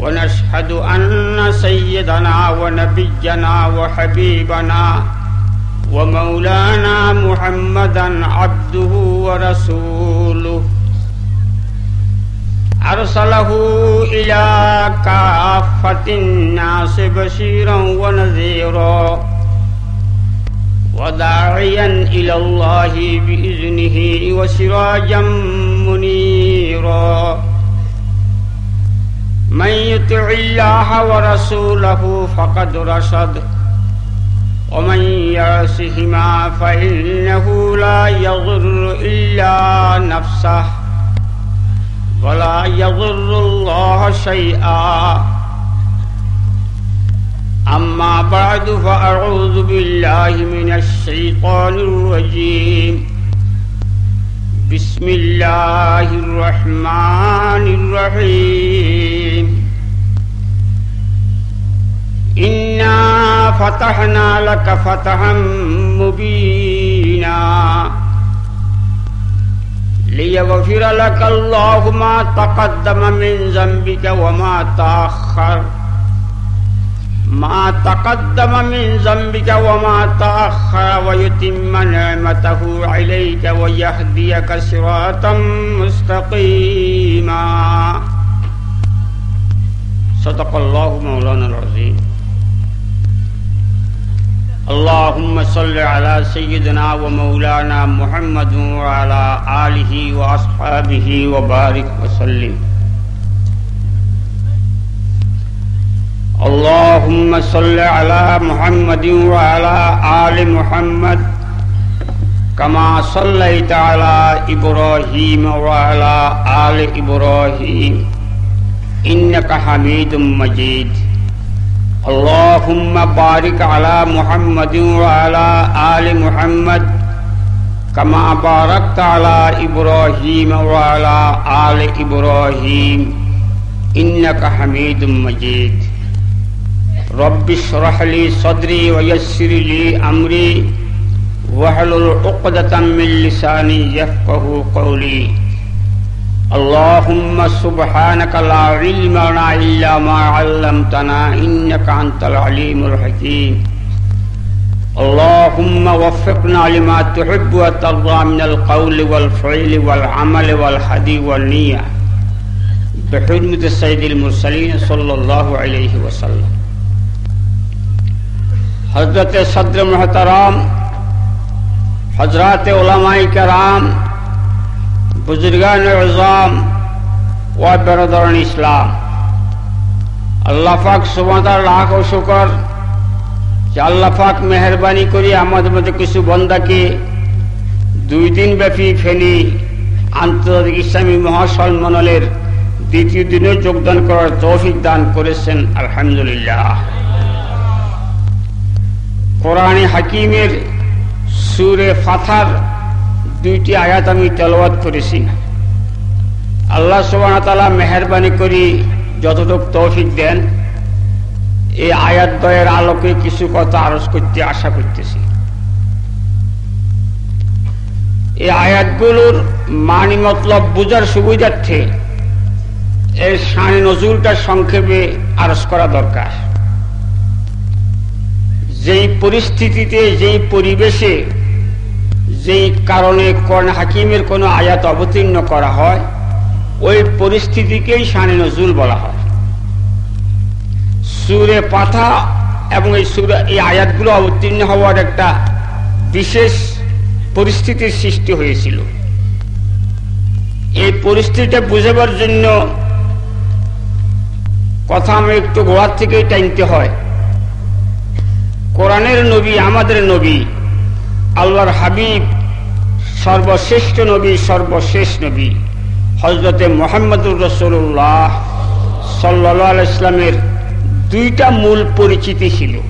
ونشهد أن سيدنا ونبينا وحبيبنا ومولانا محمدا عبده ورسوله. أرسله إلى كافة الناس بشيرا ونذيرا وداعيا إلى الله بإذنه وسراجا منيرا. من يطع الله ورسوله فقد رشد. ومن يعصهما فإنه لا يضر إلا نفسه. ولا يضر الله شيئا. أما بعد فأعوذ بالله من الشيطان الرجيم. بسم الله الرحمن الرحيم. إنا فتحنا لك فتحا مبينا. ليغفر لك الله ما تقدم من ذنبك وما تأخر. ما تقدم من ذنبك وما تأخر ويتم نعمته عليك ويهديك صراطا مستقيما. صدق الله مولانا العظيم. اللهم صل على سيدنا ومولانا محمد وعلى آله وأصحابه وبارك وسلم. اللهم صل على محمد وعلى آل محمد كما صليت على إبراهيم وعلى آل إبراهيم. إنك حميد مجيد. اللهم بارك على محمد وعلى آل محمد كما باركت على إبراهيم وعلى آل إبراهيم إنك حميد مجيد رب اشرح لي صدري ويسر لي أمري واحلل عقدة من لساني يفقه قولي اللهم سبحانك لا علم لنا إلا ما علمتنا إنك أنت العليم الحكيم. اللهم وفقنا لما تحب وترضى من القول والفعل والعمل والحدي والنية. بحرمة سيد المرسلين صلى الله عليه وسلم. حضرت صدر محترام حضرات علماء کرام বুজুর্গান বেরদরণ ইসলাম। আল্লাহ পাক সুমতার লাখ ও শুকর যে আল্লাহ মেহরবানি করি আমাদের মধ্যে কিছু বন্দাকে দুই দিন ব্যাপী ফেনী আন্তর্জাতিক ইসলামী মহাসম্মেলনের দ্বিতীয় দিনে যোগদান করার তৌফিক দান করেছেন, আলহামদুলিল্লাহ। কোরআনে হাকিমের সুরে ফাথার দুইটি আয়াত আমি তেলবাদ করেছি। আল্লাহ সোবাহতালা মেহরবানি করি যতটুক তৌফিক দেন, এই আয়াত দয়ের আলোকে কিছু কথা আরজ করতে আশা করতেছি। এই আয়াতগুলোর মানি মতলব বুঝার সুবিধার্থে এর সানি নজরুলটা সংক্ষেপে আরজ করা দরকার। যেই পরিস্থিতিতে, যেই পরিবেশে যেই কারণে কোরআন হাকিমের কোনো আয়াত অবতীর্ণ করা হয়, ওই পরিস্থিতিকেই শানে নজরুল বলা হয়। সুরে পাথা এবং এই সুরে, এই আয়াতগুলো অবতীর্ণ হওয়ার একটা বিশেষ পরিস্থিতির সৃষ্টি হয়েছিল। এই পরিস্থিতিটা বুঝাবার জন্য কথা আমি একটু গোড়ার থেকেই টানতে হয়। কোরআনের নবী, আমাদের নবী আল্লাহর হাবিব, সর্বশ্রেষ্ঠ নবী, সর্বশেষ নবী হজরতে মোহাম্মদুর রসুল্লাহ সাল্লা ইসলামের দুইটা মূল পরিচিতি ছিল।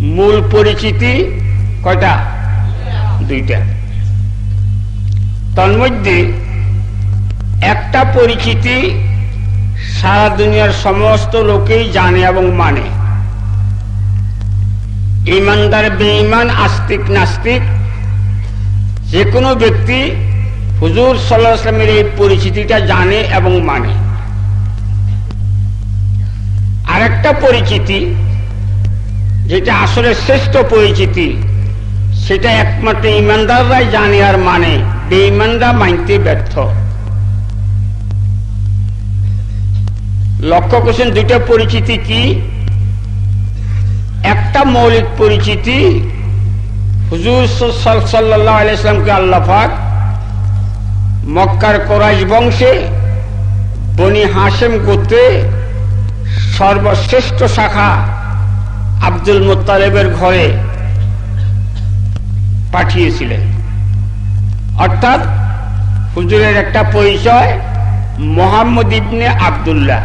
মূল পরিচিতি কয়টা? দুইটা। তন্মধ্যে একটা পরিচিতি সারা দুনিয়ার সমস্ত লোকেই জানে এবং মানে। ইমানদার বেঈমান, আস্তিক নাস্তিক যে কোনো ব্যক্তি হুজুর সাল্লাহ এই পরিচিতিটা জানে এবং মানে। আরেকটা পরিচিতি, যেটা আসলে শ্রেষ্ঠ পরিচিতি, সেটা একমাত্র ইমানদাররাই জানে আর মানে বেঈমানরা মানতে ব্যর্থ। লক্ষ্য করছেন দুইটা পরিচিতি কি? একটা মৌলিক পরিচিতি হুজুর সাল্লাহ আলাইসলামকে আল্লাহাক মক্কার কোরাইশ বংশে বনি হাসেম করতে সর্বশ্রেষ্ঠ শাখা আব্দুল মোত্তালেবের ঘরে পাঠিয়েছিলেন। অর্থাৎ হুজুরের একটা পরিচয় মোহাম্মদ ইবনে আবদুল্লাহ।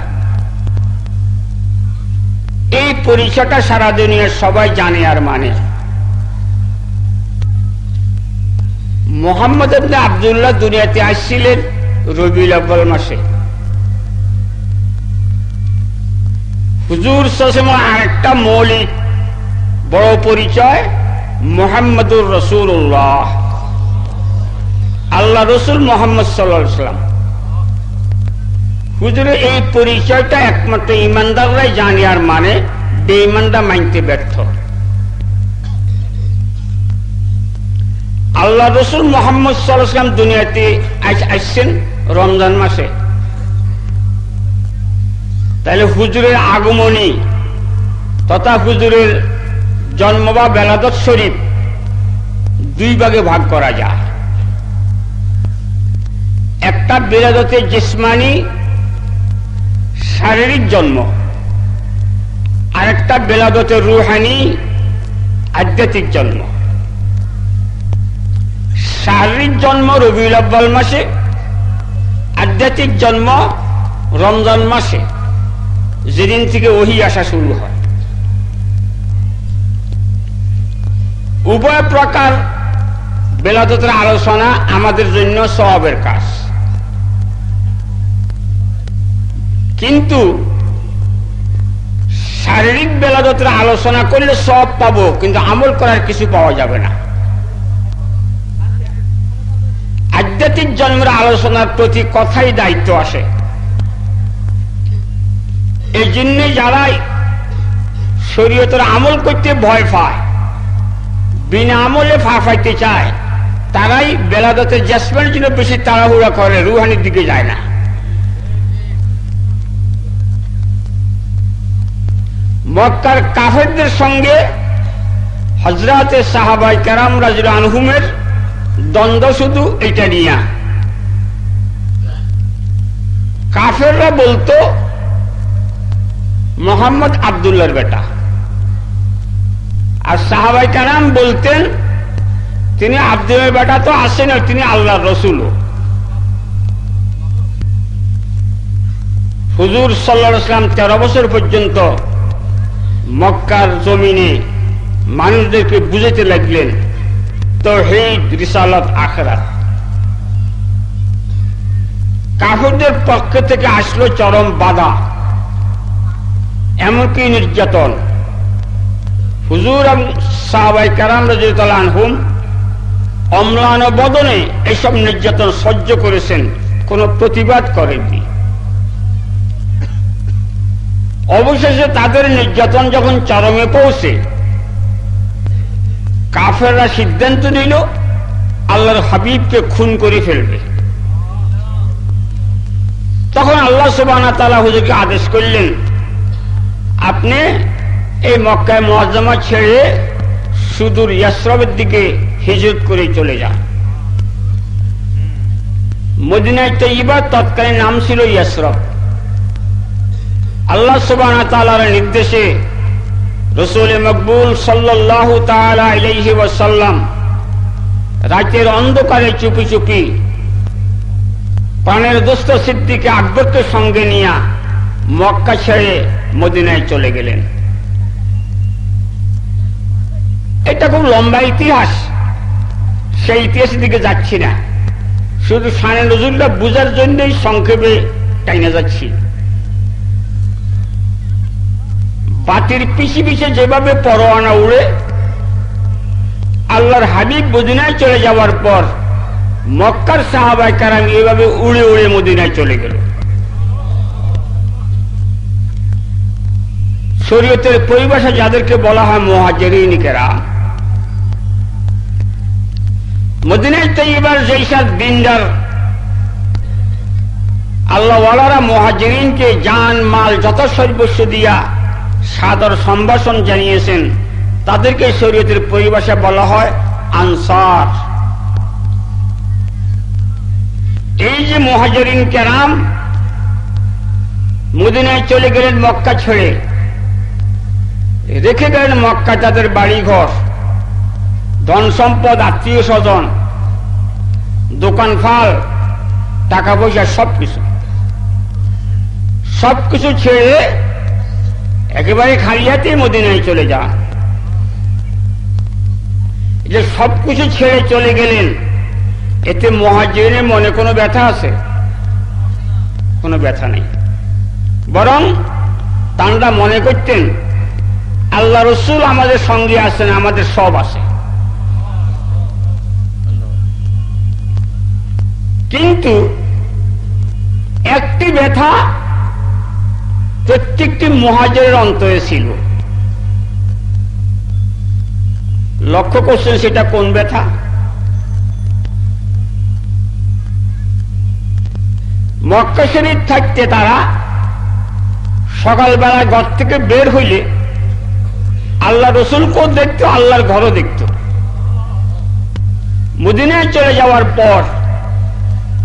এই পরিচয়টা সারা দুনিয়ার সবাই জানে আর মানে। মোহাম্মদ আবদুল্লাহ দুনিয়াতে আসছিলেন আব্বাল মাসে। হুজুর সসমা আরেকটা মৌলিক বড় পরিচয়, মোহাম্মদুর রসুল্লাহ আল্লাহ রসুল মোহাম্মদ সাল্লাম হুজুরের এই পরিচয়টা একমাত্র ইমানদাররাই জানে, আর মানে বেঈমানরা মানতে ব্যর্থ। আল্লাহ রসুল মোহাম্মদ সাল্লাম দুনিয়াতে আসছেন রমজান মাসে। তাহলে হুজুরের আগমনী তথা হুজুরের জন্ম বা বেলাদত শরীফ দুই ভাগে ভাগ করা যায়। একটা বেলাদতে জিসমানি শারীরিক জন্ম। আরেকটা বেলাদতে রুহানি, আধ্যাত্মিক জন্ম। শারীরিক জন্ম রবিউল আব্বাল মাসে, আধ্যাত্মিক জন্ম রমজান মাসে, যেদিন থেকে ওহি আসা শুরু হয়। উভয় প্রকার বেলাদতের আলোচনা আমাদের জন্য সবের কাজ। কিন্তু শারীরিক বেলাদতের আলোচনা করলে সব পাবো, কিন্তু আমল করার কিছু পাওয়া যাবে না। আধ্যাত্মিক জন্মের আলোচনার প্রতি কথাই দায়িত্ব আসে। এই জন্য যারা শরীয়তের আমল করতে ভয় পায়, বিনা আমলে ফা ফাইতে চায়, তারাই বেলাদতের জ্যাসমেন্ট জন্য বেশি তাড়াহুড়া করে, রুহানির দিকে যায় না। মক্কার কাফেরদের সঙ্গে হজরাতে সাহাবাই কারাম রাজুল আনহুমের দ্বন্দ্ব শুধু এটা নিয়ে। কাফেররা বলতো, মোহাম্মদ আবদুল্লার বেটা। আর সাহাবাই কারাম বলতেন, তিনি আব্দুলের বেটা তো আসেন তিনি আল্লাহ রসুল হুজুর সাল্লাহাম তেরো বছর পর্যন্ত মক্কার জমিনে মানুষদেরকে বুঝাতে লাগলেন তো হেদ রিসালত আখরা কাফুরদের পক্ষ থেকে আসলো চরম বাধা, এমনকি নির্যাতন। হুজুর সাহাবাই কারাম রাজুল অম্লান বদনে এইসব নির্যাতন সহ্য করেছেন, কোনো প্রতিবাদ করেননি। অবশেষে তাদের নির্যাতন যখন চরমে পৌঁছে, কাফেররা সিদ্ধান্ত নিল, আল্লাহর হাবিবকে খুন করে ফেলবে। তখন আল্লাহ সুবানা তালা হুজুরকে আদেশ করলেন, আপনি এই মক্কায় মহাজমা ছেড়ে সুদূর ইয়াসরবের দিকে হিজরত করে চলে যান। মদিনায় তৈবা তৎকালীন নাম ছিল ইয়াসরব। আল্লাহ সুবাহ তালার নির্দেশে রসুল মকবুল ওয়াসাল্লাম রাতের অন্ধকারে চুপি চুপি প্রাণের দোস্ত সিদ্দিকে আকবরকে সঙ্গে নিয়ে মক্কা ছেড়ে মদিনায় চলে গেলেন। এটা খুব লম্বা ইতিহাস। সেই ইতিহাসের দিকে যাচ্ছি না। শুধু সানে নজরুলটা বুঝার জন্যই সংক্ষেপে টাইনা যাচ্ছি। বাতির পিছি পিছে যেভাবে পরোয়ানা উড়ে, আল্লাহর হাবিব মদিনায় চলে যাওয়ার পর মক্কার সাহাবাই কারাম এভাবে উড়ে উড়ে মদিনায় চলে গেল। শরীয়তের পরিভাষা যাদেরকে বলা হয় মহাজেরিন কেরাম মদিনায় তৈবার জৈসাদ বিন্দার আল্লাহওয়ালারা মহাজেরিনকে জান, মাল যত সর্বস্ব দিয়া সাদর সম্ভাষণ জানিয়েছেন। তাদেরকে শরীয়তের পরিভাষা বলা হয় আনসার। এই যে মহাজরিন কেরাম মদিনায় চলে গেলেন মক্কা ছেড়ে, রেখে গেলেন মক্কা তাদের বাড়ি ঘর ধন সম্পদ, আত্মীয় স্বজন, দোকান ফাল, টাকা পয়সা সবকিছু। সবকিছু ছেড়ে একেবারে খালি হাতে মদিনায় চলে যান যে সবকিছু ছেড়ে চলে গেলেন, এতে মহাজিনের মনে কোনো ব্যথা আছে? কোনো ব্যথা নেই। বরং তাঁরা মনে করতেন, আল্লাহ রসুল আমাদের সঙ্গে আছেন, আমাদের সব আছে। কিন্তু একটি ব্যথা প্রত্যেকটি মহাজের অন্তরে ছিল। লক্ষ্য করছেন সেটা কোন ব্যথা? মক্কা শরীর থাকতে তারা সকালবেলা ঘর থেকে বের হইলে আল্লাহ রসুলকেও দেখত, আল্লাহর ঘরও দেখত। মদিনায় চলে যাওয়ার পর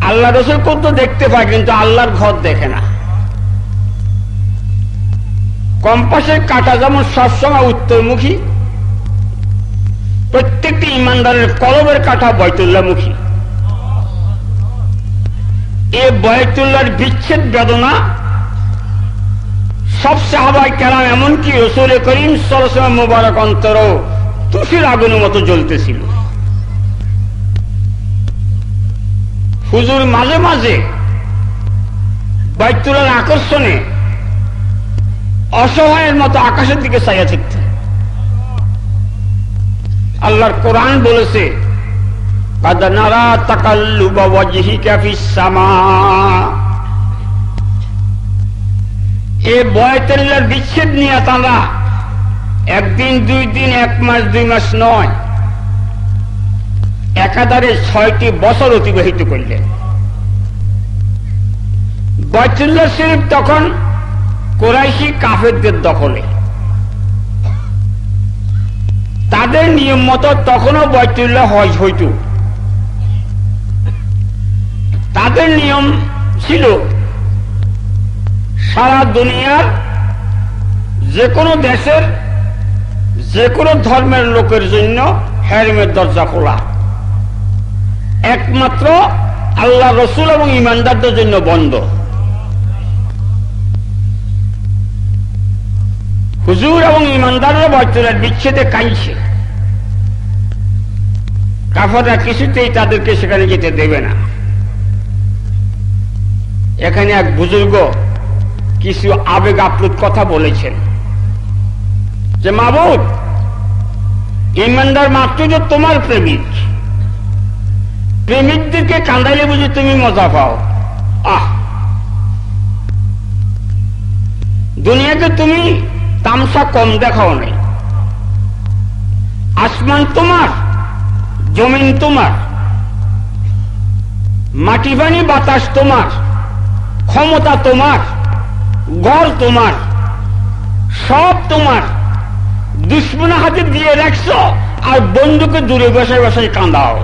আল্লাহ রসুল রসুলকেও তো দেখতে পায়, কিন্তু আল্লাহর ঘর দেখে না। কম্পাসের কাটা যেমন সবসময় উত্তরমুখী, প্রত্যেকটি ইমানদারের কলবের কাটা বয়তুল্লামুখী এ বয়তুল্লার বিচ্ছেদ বেদনা সব সাহাবাই কেরাম এমনকি রসুল করিম সরসময় মোবারক অন্তর তুষির আগুনের মতো জ্বলতেছিল। হুজুর মাঝে মাঝে বাইতুলার আকর্ষণে অসহায়ের মতো আকাশের দিকে চাইয়া থাকতেন আল্লাহর কোরআন বলেছে এ বিচ্ছেদ নিয়ে তারা একদিন, দুই দিন, এক মাস, দুই মাস নয়, একাধারে ছয়টি বছর অতিবাহিত করলেন। বয়তুল্লাহ শরীফ তখন কোরাইশি কাফেরদের দখলে। তাদের নিয়ম মতো তখনও বয়তুল্লাহ হজ হইত। তাদের নিয়ম ছিল, সারা দুনিয়ার যে কোনো দেশের যে কোনো ধর্মের লোকের জন্য হ্যারিমের দরজা খোলা। একমাত্র আল্লাহ রসুল এবং ইমানদারদের জন্য বন্ধ। হুজুর এবং ইমানদাররা বয়তুলের বিচ্ছেদে কাঁদছে কাফররা কিছুতেই তাদেরকে সেখানে যেতে দেবে না। এখানে এক বুজুর্গ কিছু আবেগ আপ্লুত কথা বলেছেন যে, মাবুদ, ইমানদার মাত্র যে তোমার প্রেমিক, প্রেমিকদেরকে কান্দাইলে বুঝি তুমি মজা পাও। আহ! দুনিয়াকে তুমি তামসা কম দেখাও নেই। আসমান তোমার, জমিন তোমার। মাটি পানি বাতাস তোমার, ক্ষমতা তোমার, গড় তোমার, সব তোমার। দুশ্মনা হাতে দিয়ে রাখছ আর বন্ধুকে দূরে বসে বসে কাঁদাও।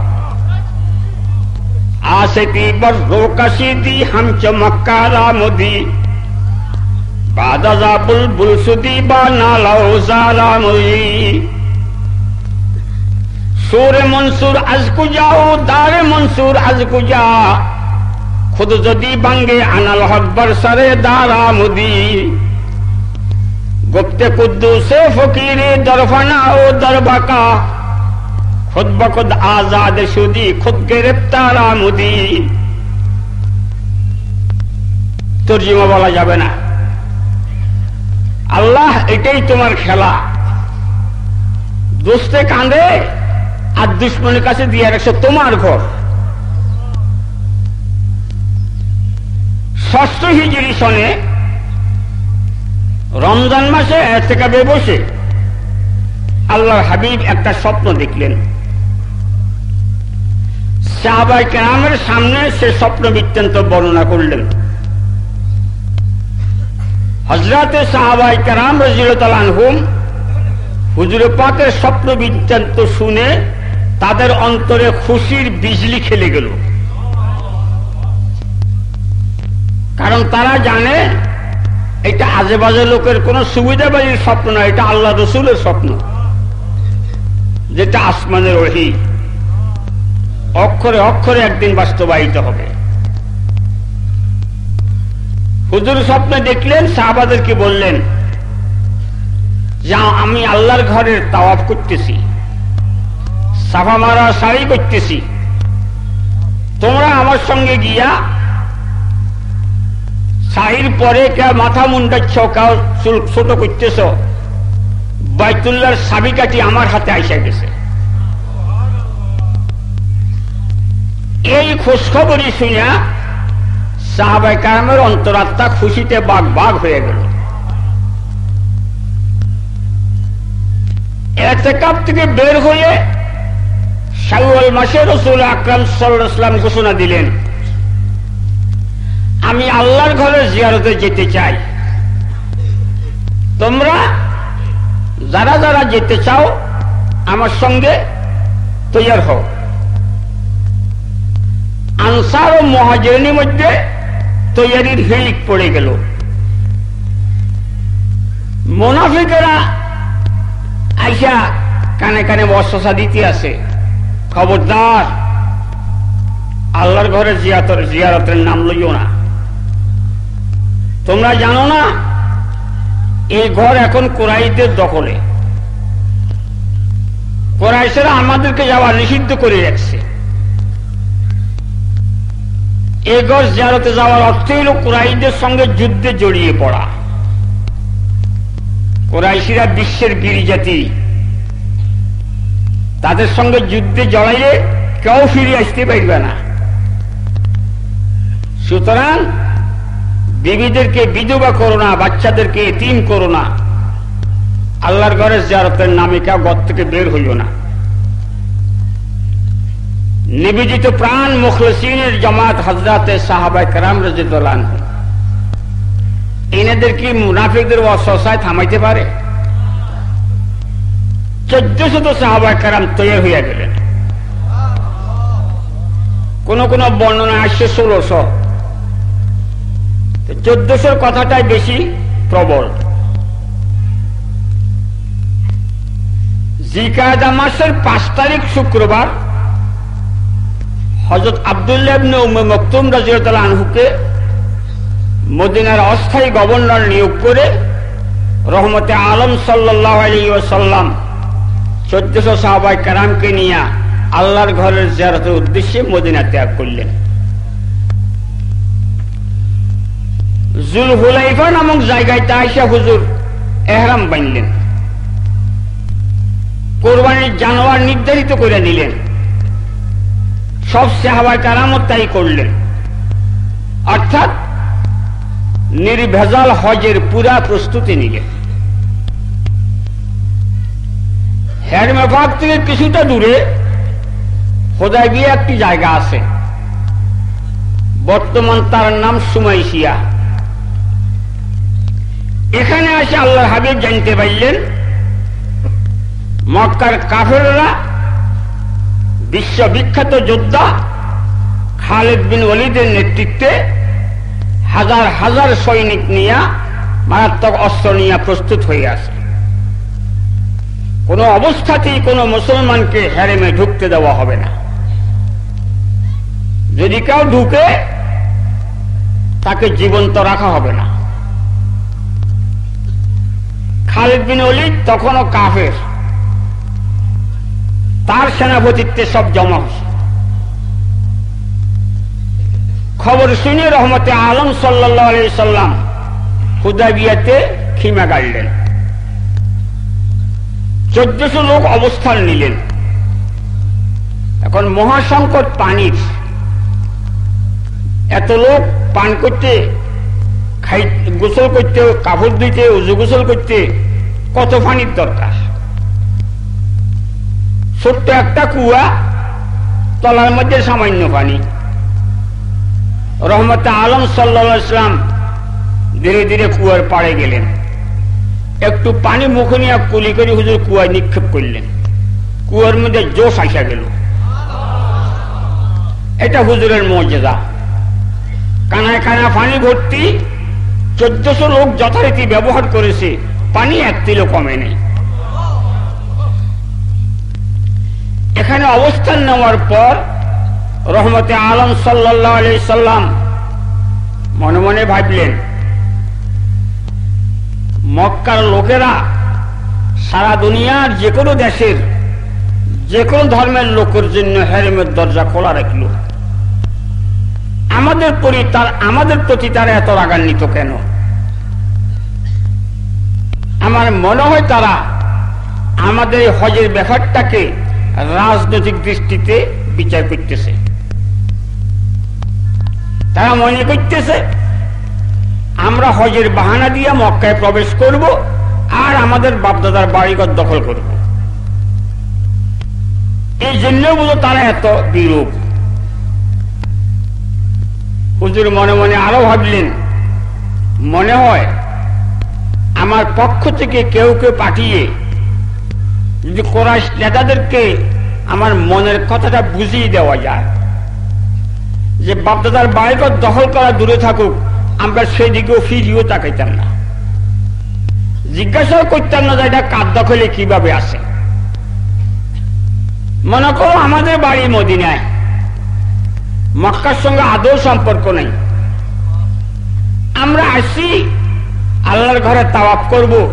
আসে আসেতি বর্ষি দি হাম চমৎকারা মোদি বাদাজা বুলবুল সুদি বা নালাও জালাময়ী সুরে মনসুর আজকু যাও দারে মনসুর আজকু যা খুদ যদি বাঙ্গে আনাল হকবর সরে দারা মুদি গুপ্তে কুদ্দুসে ফকিরে দরফানা ও দরবাকা খুদ বখুদ আজাদ সুদি খুদ গ্রেপ্তার আমুদি তর্জিমা বলা যাবে না আল্লাহ এটাই তোমার খেলা। দোস্তে কাঁদে আর দুশ্মনের কাছে দিয়ে রাখছো তোমার ঘর। ষষ্ঠ হিজড়ি সনে রমজান মাসে থেকে বসে আল্লাহ হাবিব একটা স্বপ্ন দেখলেন। সাহাবাই কেরামের সামনে সে স্বপ্ন বৃত্তান্ত বর্ণনা করলেন। হজরতে সাহাবাই কেরাম পাকের স্বপ্ন বৃত্তান্ত শুনে তাদের অন্তরে খুশির বিজলি খেলে গেল। কারণ তারা জানে এটা আজে বাজে লোকের কোন সুবিধাবাজির স্বপ্ন না, এটা আল্লাহ রসুলের স্বপ্ন। যেটা আসমানের ওহি। অক্ষরে অক্ষরে একদিন বাস্তবায়িত হবে। হুজুর স্বপ্নে দেখলেন, সাহাবাদেরকে বললেন যা আমি আল্লাহর ঘরের তাওয়াফ করতেছি। সাফা মারা সারি করতেছি। তোমরা আমার সঙ্গে গিয়া সাহির পরে কে মাথা মুন্ডাচ্ছ কাউ চুল ছোট করতেছ। বাইতুল্লার সাবিকাটি আমার হাতে আইসা গেছে। এই খোঁজখবরই শুনিয়া সাহাবাই কারামের অন্তরাত্মা খুশিতে বাঘ বাঘ হয়ে গেল। এতেকাপ থেকে বের হয়ে শাহুয়াল মাসে রসুল আকরাম সাল্লাম ঘোষণা দিলেন, আমি আল্লাহর ঘরে জিয়ারতে যেতে চাই। তোমরা যারা যারা যেতে চাও, আমার সঙ্গে তৈয়ার হও। আনসার ও মহাজরণীর মধ্যে তৈয়ারির হিলিক পড়ে গেল। মোনাফিকেরা আইসা কানে কানে বর্ষা দিতে আছে খবরদার, আল্লাহর ঘরে জিয়াতর, জিয়ারতের নাম লইও না। তোমরা জানো না, এই ঘর এখন কোরাইদের দখলে। কোরাইশেরা আমাদেরকে যাওয়া নিষিদ্ধ করে রাখছে। এ ঘর জিয়ারতে যাওয়ার অর্থ হল কোরাইদের সঙ্গে যুদ্ধে জড়িয়ে পড়া। কোরাইশিরা বিশ্বের বীর জাতি। তাদের সঙ্গে যুদ্ধে জড়াইলে কেউ ফিরে আসতে পারবে না। সুতরাং বিবিদেরকে বিধবা করো না, বাচ্চাদেরকে তিন করো না। আল্লাহর ঘরের জারতের নামে কেউ থেকে বের হইল না। নিবেদিত প্রাণ মুখলসিনের জামাত হজরাতে সাহাবাই কারাম রাজিদুল্লাহ এনাদের কি মুনাফিকদের অসহায় থামাইতে পারে? চোদ্দশত সাহাবাই কারাম তৈরি হইয়া গেলেন। কোন কোন বর্ণনা আসছে ষোলোশো। চোদ্দশোর কথাটাই বেশি প্রবল। জিকায়দা মাসের পাঁচ তারিখ শুক্রবার হজরত আবদুল্লাহ মকতুম রাজিউদ্দাল আনহুকে মদিনার অস্থায়ী গভর্নর নিয়োগ করে রহমতে আলম ওসাল্লাম চোদ্দশো সাহবাই কারামকে নিয়ে আল্লাহর ঘরের জিয়ারতের উদ্দেশ্যে মদিনা ত্যাগ করলেন। জুল হুলাইফা নামক জায়গায় তাইশা হুজুর এহরাম বানলেন। কোরবানির জানোয়ার নির্ধারিত করে দিলেন। সব সাহাবাই কারামত তাই করলেন। অর্থাৎ নির্ভেজাল হজের পুরা প্রস্তুতি নিলেন। হ্যাডমেফাক থেকে কিছুটা দূরে খোদায় গিয়ে একটি জায়গা আছে। বর্তমান তার নাম সুমাইশিয়া। এখানে আসে আল্লাহ হাবিব জানতে পারলেন, মক্কার কাফেররা বিশ্ববিখ্যাত যোদ্ধা খালেদ বিন ওলিদের নেতৃত্বে হাজার হাজার সৈনিক নিয়ে মারাত্মক অস্ত্র নিয়ে প্রস্তুত হয়ে আছে। কোন অবস্থাতেই কোন মুসলমানকে হ্যারেমে ঢুকতে দেওয়া হবে না। যদি কেউ ঢুকে, তাকে জীবন্ত রাখা হবে না। খালিদ বিন অলিদ তখনও কাফের। তার সেনাপতিত্বে সব জমা হয়েছে। খবর শুনে রহমতে আলম সাল্লাহ আলি সাল্লাম হুদাবিয়াতে খিমা গাড়লেন। চোদ্দশো লোক অবস্থান নিলেন। এখন মহাসংকট পানির। এত লোক পান করতে, খাই গোসল করতে, কাপড় দিতে উজু গোসল করতে কত পানির দরকার? ছোট্ট একটা কুয়া তলার মধ্যে সামান্য পানি। রহমত আলম সাল্লা ইসলাম ধীরে ধীরে কুয়ার পাড়ে গেলেন। একটু পানি মুখে নিয়ে কুলি করে হুজুর কুয়ায় নিক্ষেপ করলেন। কুয়ার মধ্যে জোশ আসা গেল। এটা হুজুরের মর্যাদা। কানায় কানা পানি ভর্তি চোদ্দশো লোক যথারীতি ব্যবহার করেছে, পানি এক তিলও কমে নেই। এখানে অবস্থান নেওয়ার পর রহমতে আলম সাল্লাহ আলি সাল্লাম মনে মনে ভাবলেন, মক্কার লোকেরা সারা দুনিয়ার যে কোনো দেশের যে কোনো ধর্মের লোকের জন্য হেরেমের দরজা খোলা রাখল। আমাদের পরি তার, আমাদের প্রতি তারা এত রাগান্বিত কেন? আমার মনে হয় তারা আমাদের হজের ব্যাপারটাকে রাজনৈতিক দৃষ্টিতে বিচার করতেছে। তারা মনে করতেছে, আমরা হজের বাহানা দিয়ে মক্কায় প্রবেশ করব আর আমাদের বাপদাদার বাড়িঘর দখল করব। এই জন্য বলো তারা এত বিরূপ। হুজুর মনে মনে আরও ভাবলেন, মনে হয় আমার পক্ষ থেকে কেউ কেউ পাঠিয়ে যদি কোরআশ নেতাদেরকে আমার মনের কথাটা বুঝিয়ে দেওয়া যায়। যে বাপদাদার বাড়িঘর দখল করা দূরে থাকুক, আমরা সেদিকেও ফিরিও তাকাইতাম না। জিজ্ঞাসাও করতাম না যে এটা কার দখলে কীভাবে আসে। মনে করো আমাদের বাড়ি মদিনায়। মক্কার সঙ্গে আদৌ সম্পর্ক নেই। আমরা আসি, আল্লাহর ঘরে তাওয়াপ করব,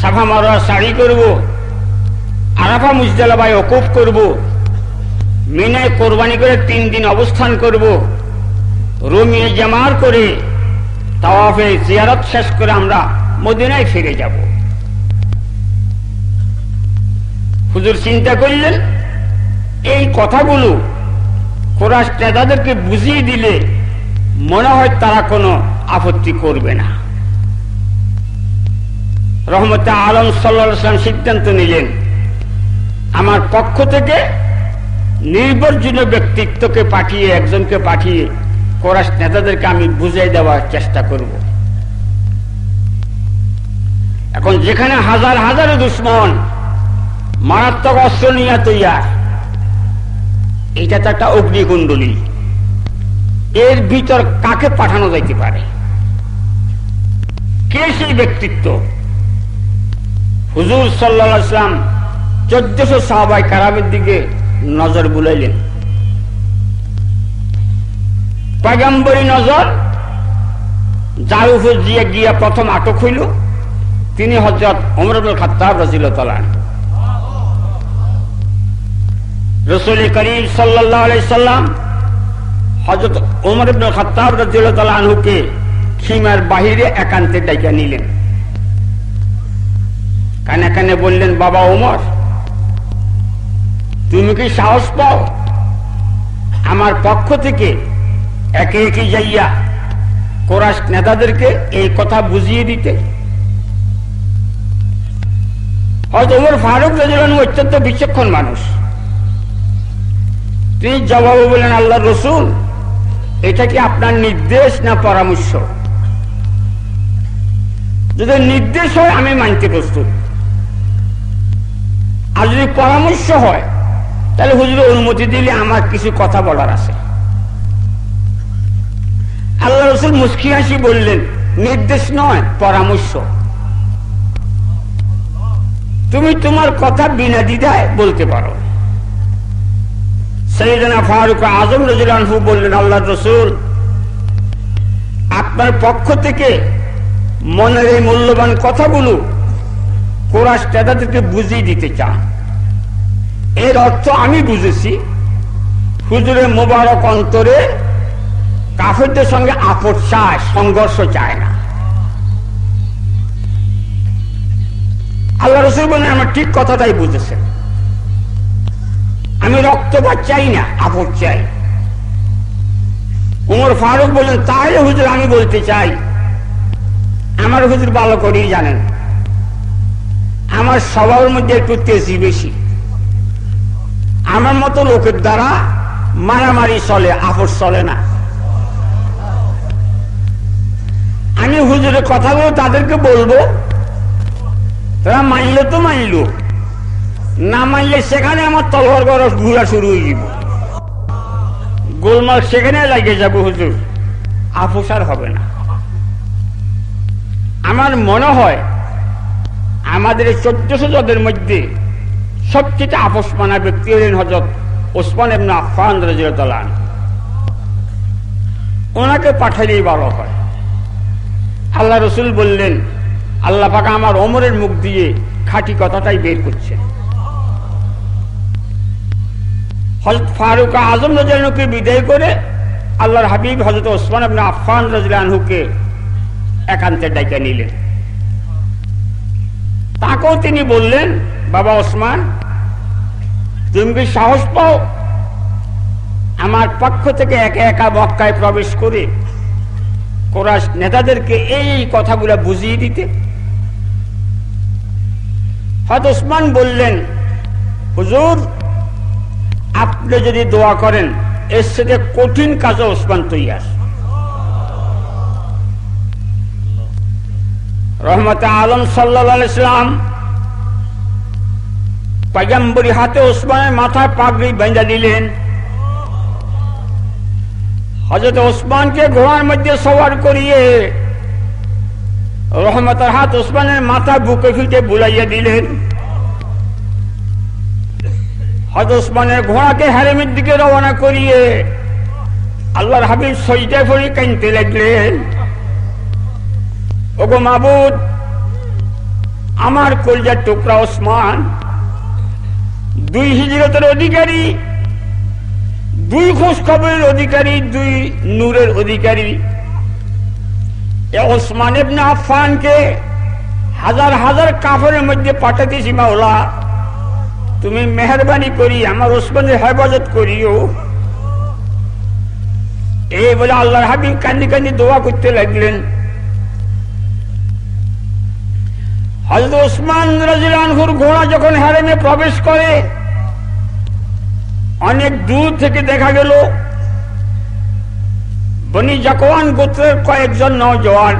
সাফা মারোয়া শাড়ি করব আরাফা মুজদালাবাই অকুফ করব মিনায় কোরবানি করে তিন দিন অবস্থান করব রমিয়ে জামার করে তাওয়াফে জিয়ারত শেষ করে আমরা মদিনায় ফিরে যাব। হুজুর চিন্তা করলেন, এই কথাগুলো কোরআশ নেতাদেরকে বুঝিয়ে দিলে মনে হয় তারা কোনো আপত্তি করবে না। রহমতে আলম সাল্লাম সিদ্ধান্ত নিলেন আমার পক্ষ থেকে নির্ভরজনীয় ব্যক্তিত্বকে পাঠিয়ে, একজনকে পাঠিয়ে কোরআশ নেতাদেরকে আমি বুঝিয়ে দেওয়ার চেষ্টা করব। এখন যেখানে হাজার হাজার দুশ্মন মারাত্মক অস্ত্র নিয়ে তৈয়ার এটা তো একটা অগ্নিকুণ্ডলী। এর ভিতর কাকে পাঠানো যাইতে পারে? কে সেই ব্যক্তিত্ব? হুজুর সাল্লাম চোদ্দশো সাহবাই কারামের দিকে নজর বুলাইলেন। পয়গম্বরী নজর যার উপর দিয়ে গিয়া প্রথম আটক হইল। তিনি হজরত অমরুল খাত্তাব রাজিল তালান রসুল করিম সাল্লাম হজরত ওমর ইবনুল খাত্তাব রাদিয়াল্লাহু তাআলা আনহুকে সীমার বাহিরে একান্তে ডাইকা নিলেন। কানে কানে বললেন, বাবা ওমর তুমি কি সাহস পাও? আমার পক্ষ থেকে একে একে যাইয়া কোরাস নেতাদেরকে এই কথা বুঝিয়ে দিতে। হয়তো ওমর ফারুক অত্যন্ত বিচক্ষণ মানুষ। তিনি জবাবে বলেন আল্লাহ রসুল, এটা কি আপনার নির্দেশ না পরামর্শ? যদি নির্দেশ হয়, আমি মানতে প্রস্তুত। আর যদি পরামর্শ হয় তাহলে হুজুর অনুমতি দিলে আমার কিছু কথা বলার আছে। আল্লাহ রসুল মুস্কি হাসি বললেন, নির্দেশ নয়, পরামর্শ। তুমি তোমার কথা বিনা দ্বিধায় বলতে পারো। সৈয়দনা ফারুক আজম রাজু বললেন, আল্লাহ রসুল, আপনার পক্ষ থেকে মনের এই মূল্যবান কথাগুলো কোরআশ নেতাদেরকে বুঝিয়ে দিতে চান। এর অর্থ আমি বুঝেছি। হুজুরের মোবারক অন্তরে কাফেরদের সঙ্গে আপদ চায়, সংঘর্ষ চায় না। আল্লাহ রসুল বলেন, আমার ঠিক কথাটাই বুঝেছেন। আমি রক্তপাত চাই না, আপদ চাই। উমর ফারুক বলেন, তাহলে হুজুর, আমি বলতে চাই, আমার হুজুর ভালো করেই জানেন। আমার স্বভাবের মধ্যে একটু তেজি বেশি। আমার মতো লোকের দ্বারা মারামারি চলে আপস চলে না। আমি হুজুরের কথাগুলো তাদেরকে বলব। তারা মানলে তো মানল, না মানলে সেখানে আমার তলবার গরস ঘুরা শুরু হয়ে যাব গোলমাল সেখানে লাগিয়ে যাব হুজুর, আপোষ আর হবে না। আমার মনে হয়, আমাদের এই চোদ্দশো জদের মধ্যে সবচেয়ে আপোষ মানা ব্যক্তি হলেন হজরত ওসমান এমন আফান রাজিয়ান ওনাকে পাঠালেই ভালো হয়। আল্লাহ রসুল বললেন, আল্লাহ পাকা আমার অমরের মুখ দিয়ে খাঁটি কথাটাই বের করছে হজরত ফারুক আজম রাজকে বিদায় করে আল্লাহর হাবিব হজরত ওসমান আবনা আফান রাজুকে একান্তে ডাইকা নিলেন। তাকেও তিনি বললেন বাবা ওসমান, তুমি কি সাহস পাও? আমার পক্ষ থেকে একা একা মক্কায় প্রবেশ করে কোরআশ নেতাদেরকে এই কথাগুলা বুঝিয়ে দিতে। হয়তো ওসমান বললেন, হুজুর, আপনি যদি দোয়া করেন, এর সাথে কঠিন কাজে ওসমান তৈয়ার। রহমত আলম সাল্লা সাল্লাম পাইগাম্বরি হাতে ওসমানের মাথায় পাগড়ি বেঁধে দিলেন হজরত ওসমানকে ঘোড়ার মধ্যে সবার করিয়ে রহমতের হাত ওসমানের মাথা বুকে ফিটে বুলাইয়া দিলেন হজরত ওসমানের ঘোড়াকে হ্যারেমের দিকে রওনা করিয়ে আল্লাহর হাবিব সইটায় ফরি কানতে লাগলেন ওগো মাবুদ আমার কলজার টুকরা ওসমান দুই হিজরতের অধিকারী, দুই খোঁজ খবরের অধিকারী, দুই নূরের অধিকারী। ওসমান ইবনে আফফানকে হাজার হাজার কাফের মধ্যে পাঠাতেছি মাওলা। তুমি মেহরবানি করি, আমার ওসমানের হেফাজত করিও। এই বলে আল্লাহর হাবিব কান্দি কান্দি দোয়া করতে লাগলেন। হজরত ওসমান রাজিলানহুর ঘোড়া যখন হারেমে প্রবেশ করে, অনেক দূর থেকে দেখা গেল, বনি জাকওয়ান গোত্রের কয়েকজন নজওয়ান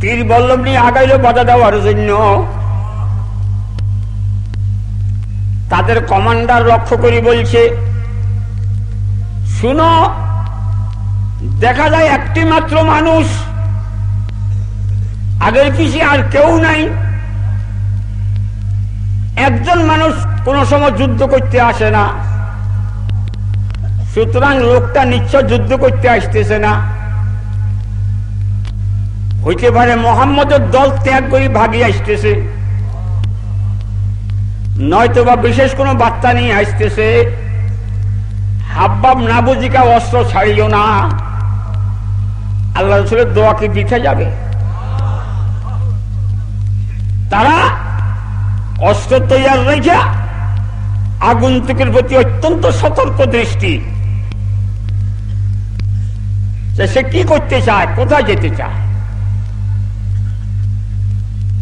তীর বল্লভ নিয়ে আগাইল বাধা দেওয়ার জন্য। তাদের কমান্ডার লক্ষ্য করি বলছে, শুনো, দেখা যায় একটি মাত্র মানুষ আগের পিছিয়ে আর কেউ নাই। একজন মানুষ কোন সময় যুদ্ধ করতে আসে না। সুতরাং লোকটা নিশ্চয় যুদ্ধ করতে আসতেছে না। হইতে পারে মোহাম্মদের দল ত্যাগ করে ভাগিয়ে আসতেছে। নয়তো বা বিশেষ কোনো বার্তা নিয়ে আসতেছে, হাব্বাব না বুঝিকা অস্ত্র ছাড়িও না। আল্লাহ রসুলের দোয়া যাবে? তারা অস্ত্র তৈয়ার রেখে আগন্তুকের প্রতি অত্যন্ত সতর্ক দৃষ্টি। সে কি করতে চায়, কোথায় যেতে চায়?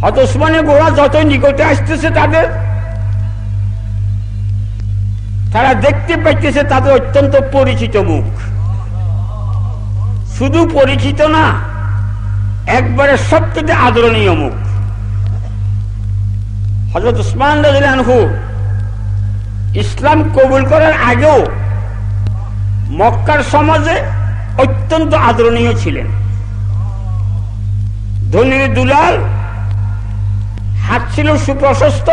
হয়তো উসমানের গোড়া যত নিকটে আসতেছে তাদের, তারা দেখতে পাইতেছে তাদের অত্যন্ত পরিচিত মুখ। শুধু পরিচিত না, একবারে সবচেয়ে আদরণীয় মুখ। হজরত উসমান রাজু ইসলাম কবুল করার আগেও মক্কার সমাজে অত্যন্ত আদরণীয় ছিলেন। ধনির দুলাল, হাত ছিল সুপ্রশস্ত,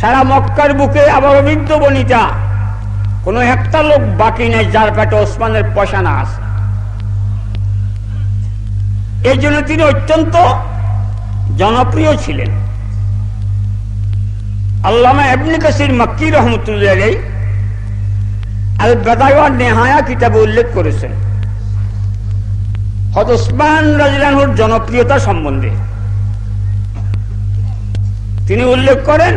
সারা মক্কার বুকে আবার অভিজ্ঞ বনিতা, কোন একটা লোক বাকি নেই যার পেটে ওসমানের পয়সা না আছে। এই জন্য তিনি অত্যন্ত জনপ্রিয় ছিলেন। আল্লামা এবনে কাসির মক্কি রহমতুল্লাহ আল বেদায়া নেহায়া কিতাবে উল্লেখ করেছেন। হত উসমান রাজিলানুর জনপ্রিয়তা সম্বন্ধে। তিনি উল্লেখ করেন,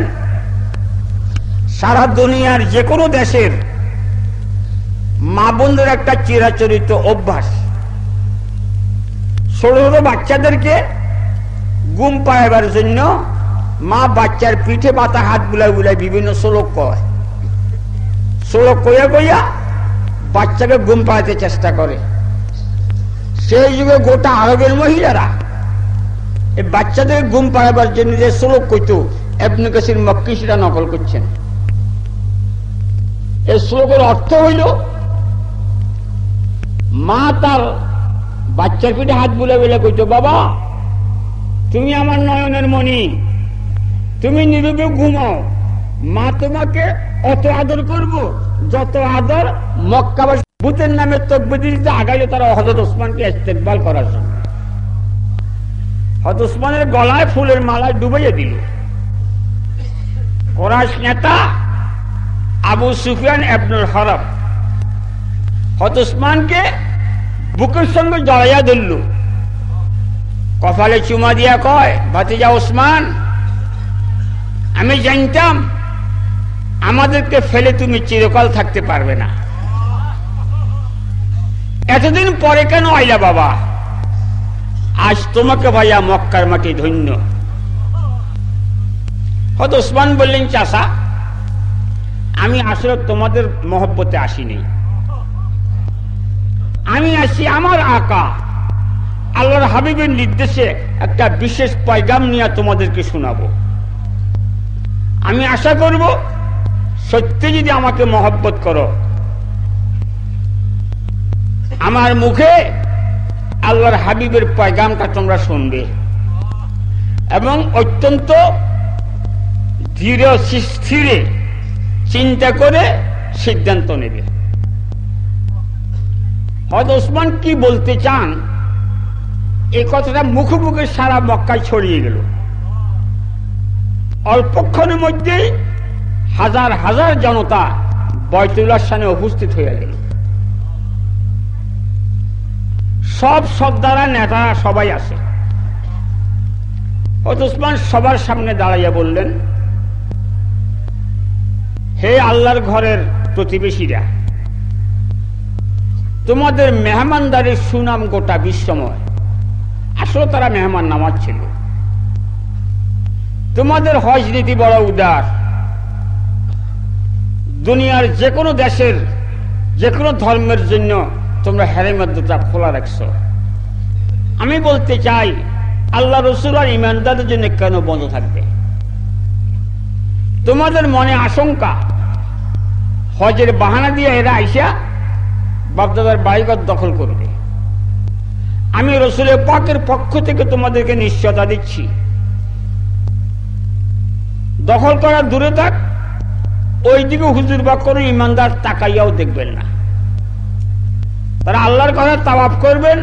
সারা দুনিয়ার যে কোনো দেশের মা বোনদের একটা চিরাচরিত অভ্যাস। ছোট ছোট বাচ্চাদেরকে গুম পাইবার জন্য মা বাচ্চার পিঠে মাথা হাত বুলাই বুলাই বিভিন্ন শ্লোক কয়। শ্লোক কইয়া কইয়া বাচ্চাকে গুম পাইতে চেষ্টা করে। সেই যুগে গোটা আরবের মহিলারা এই বাচ্চাদের গুম পাড়াবার জন্য যে শ্লোক কইত এবনে কাসির মক্কি সেটা নকল করছেন। এই শ্লোকের অর্থ হইল, মা তার বাচ্চার পিঠে হাত বুলে বলে কইতো, বাবা, তুমি আমার নয়নের মণি তুমি নীরবে ঘুমাও। মা তোমাকে অত আদর করব, যত আদর মক্কাবাসী ভূতের নামে তকবিদি দিতে আগাইলে তারা হজরত ওসমানকে ইস্তেকবাল করার জন্য। হজরত ওসমানের গলায় ফুলের মালায় ডুবাইয়ে দিল। কোরআশ নেতা আবু সুফিয়ান আবনুল হরব হজরত ওসমানকে বুকের সঙ্গে জড়াইয়া ধরল। কপালে চুমা দিয়া কয়, ভাতিজা ওসমান আমি জানতাম আমাদেরকে ফেলে তুমি চিরকাল থাকতে পারবে না। এতদিন পরে কেন আইলা বাবা? আজ তোমাকে ভাইয়া মক্কার মাটি ধন্য। হয়তো ওসমান বললেন চাষা আমি আসলে তোমাদের মহব্বতে আসিনি। আমি আসি আমার আকা। আল্লাহর হাবিবের নির্দেশে একটা বিশেষ পয়গাম নিয়ে তোমাদেরকে শোনাবো। আমি আশা করব, সত্যি যদি আমাকে মহব্বত করো, আমার মুখে আল্লাহর হাবিবের পয়গামটা তোমরা শুনবে। এবং অত্যন্ত ধীরে স্থিরে চিন্তা করে সিদ্ধান্ত নেবে। হয়তো ওসমান কি বলতে চান? এই কথাটা মুখে মুখে সারা মক্কায় ছড়িয়ে গেল। অল্পক্ষণের মধ্যেই হাজার হাজার জনতা বয়তুল্লাহ উপস্থিত হয়ে গেল। সব সর্দারা নেতারা সবাই আছে। ওসমান সবার সামনে দাঁড়াইয়া বললেন, হে আল্লাহর ঘরের প্রতিবেশীরা, তোমাদের মেহমানদারির সুনাম গোটা বিশ্বময়। আসলে তারা মেহমান নামাজ ছিল। তোমাদের হজ নীতি বড় উদার। দুনিয়ার যে কোনো দেশের যে কোনো ধর্মের জন্য তোমরা হেরেমের দুটা খোলা রাখছ। আমি বলতে চাই, আল্লাহ রসুল আর ইমানদারের জন্য কেন বন্ধ থাকবে? তোমাদের মনে আশঙ্কা, হজের বাহানা দিয়ে এরা আইসা বাপদাদার বাড়িঘর দখল করবে। আমি রসুলের পাকের পক্ষ থেকে তোমাদেরকে নিশ্চয়তা দিচ্ছি। দখল করা দূরে থাক ওই দিকে হুজুর বা কোনো ইমানদার তাকাইয়াও দেখবেন না। তারা আল্লাহর কথা তাওয়াফ করবেন,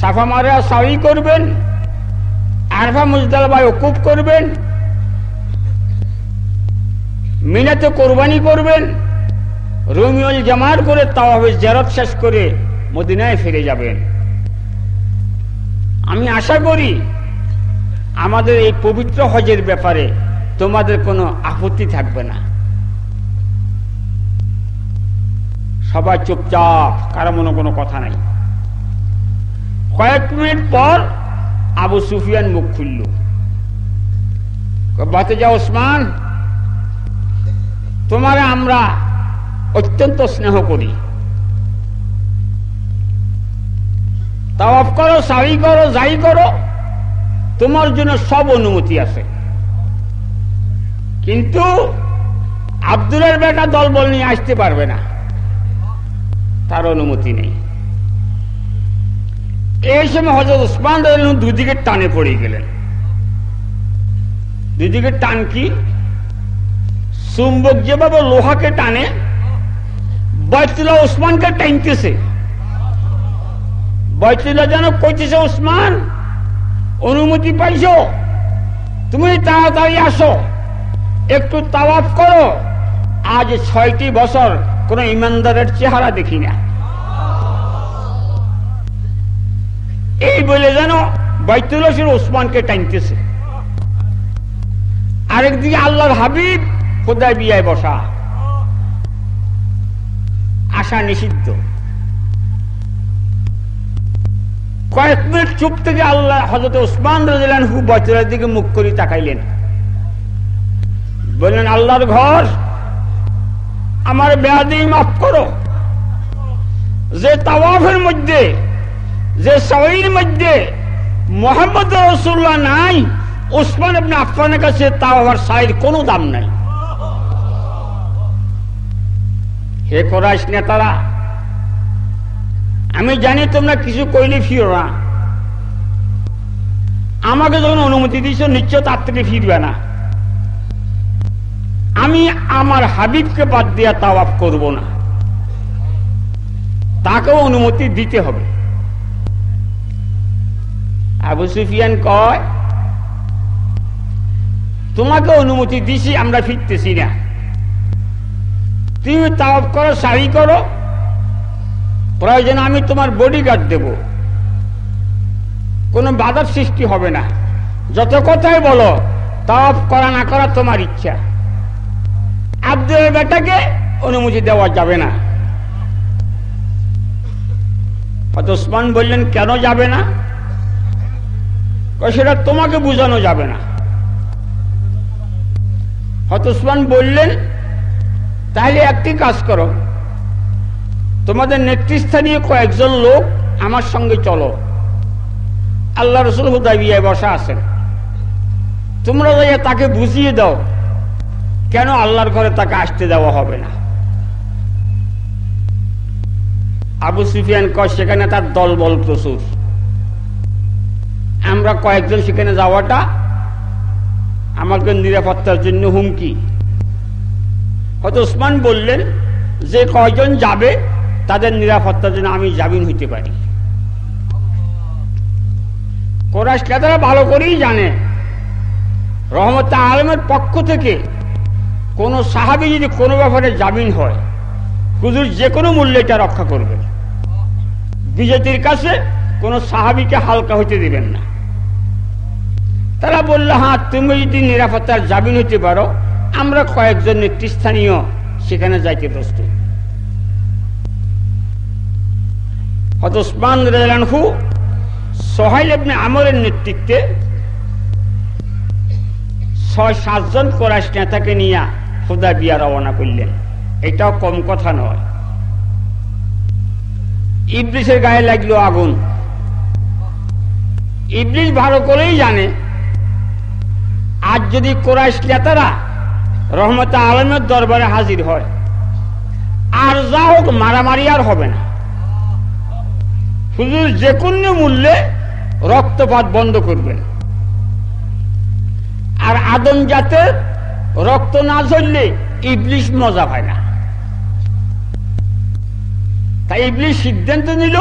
সাফা মারা সাউই করবেন, আরফা মুজদালবায় ওকুব করবেন, মিনাতে কোরবানি করবেন, রুমিউল জামার করে তাওয়াফে জেরত শেষ করে মদিনায় ফিরে যাবেন। আমি আশা করি আমাদের এই পবিত্র হজের ব্যাপারে তোমাদের কোনো আপত্তি থাকবে না। সবাই চুপচাপ, কারও মনে কোনো কথা নাই। কয়েক মিনিট পর আবু সুফিয়ান মুখ খুলল। বাতে যা ওসমান, তোমারে আমরা অত্যন্ত স্নেহ করি। তাওয়াফ করো সারি করো, যাই করো, তোমার জন্য সব অনুমতি আছে। কিন্তু আব্দুলের বেটা দলবল নিয়ে আসতে পারবে না। তার অনুমতি নেই। এই সময় হজরত উসমান দুদিকে টানে পড়ে গেলেন। দুদিকে টান কি? চুম্বক যেভাবে লোহাকে টানে বয়তুল্লাহ উসমানকে টানতেছে। বয়তুল্লাহ যেন কইতেছে, উসমান, অনুমতি পাইছো? তুমি তাড়াতাড়ি আসো। একটু তাওয়াফ করো। আজ ছয়টি বছর কোন ইমানদারের চেহারা দেখি না। এই বলে যেন বাইতুল ওসমানকে টানতেছে। আরেকদিকে আল্লাহর হাবিব খোদায় বিয়ায় বসা। আশা নিষিদ্ধ। কয়েক মিনিট চুপ থেকে আল্লাহ হজরত ওসমান রাজু বছরের দিকে মুখ করি তাকাইলেন। বললেন, আল্লাহর ঘর, আমার বেয়াদি মাফ করো। যে তাওয়াফের মধ্যে, যে সবাইয়ের মধ্যে মোহাম্মদ রসুল্লাহ নাই ওসমান আপনি আফানের কাছে তাও আবার সাইড কোনো দাম নাই। হে করাইস নেতারা, আমি জানি তোমরা কিছু কইলে ফিরো না। আমাকে যখন অনুমতি দিচ্ছ নিশ্চয় তাড়াতাড়ি ফিরবে না। আমি আমার হাবিবকে বাদ দিয়া তাওয়াফ করব না। তাকেও অনুমতি দিতে হবে। আবু সুফিয়ান কয়, তোমাকে অনুমতি দিছি, আমরা ফিরতেছি না। তুমি তাওয়াফ করো শাড়ি করো। প্রয়োজন আমি তোমার বডিগার্ড দেব। কোনো বাধার সৃষ্টি হবে না। যত কথাই বলো, তাওয়াফ করা না করা তোমার ইচ্ছা। আব্দুল বেটাকে অনুমতি দেওয়া যাবে না। ওসমান বললেন, কেন যাবে না? সেটা তোমাকে বোঝানো যাবে না। ওসমান বললেন, তাহলে একটি কাজ করো। তোমাদের নেতৃস্থানীয় কয়েকজন লোক আমার সঙ্গে চলো। আল্লাহ রসুল হুদাবিয়ায় বসা আছেন। তোমরা তাকে বুঝিয়ে দাও। কেন আল্লাহর ঘরে তাকে আসতে দেওয়া হবে না? আবু সুফিয়ান কয়, সেখানে তার দলবল প্রচুর। আমরা কয়েকজন সেখানে যাওয়াটা আমাকে নিরাপত্তার জন্য হুমকি। হয়তো ওসমান বললেন যে কয়জন যাবে তাদের নিরাপত্তার জন্য আমি জামিন হইতে পারি। কোরআশ নেতারা ভালো করেই জানে। রহমত আলমের পক্ষ থেকে কোন সাহাবি যদি কোনো ব্যাপারে জামিন হয়, হুজুর যে কোনো মূল্যে এটা রক্ষা করবে। বিজেপির কাছে কোন সাহাবিকে হালকা হইতে দিবেন না। তারা বলল হ্যাঁ তুমি যদি নিরাপত্তার জামিন হইতে পারো, আমরা কয়েকজন নেতৃস্থানীয় সেখানে যাইতে প্রস্তুত। হত ওসমান রেলানহু সোহাইল আমরের নেতৃত্বে ছয় সাতজন কোরাইশ নেতাকে নিয়ে খুদা বিয়া রওনা করলেন। এটাও কম কথা নয়। ইবলিশের গায়ে লাগল আগুন। ইবলিশ ভালো করেই জানে। আজ যদি কোরাইশ নেতারা রহমত আলমের দরবারে হাজির হয়, আর যা হোক মারামারি আর হবে না। হুজুর যে কোনো মূল্যে রক্তপাত বন্ধ করবেন। আর আদম জাতের রক্ত না ঝরলে ইবলিশ মজা পায় না। তাই ইবলিশ সিদ্ধান্ত নিল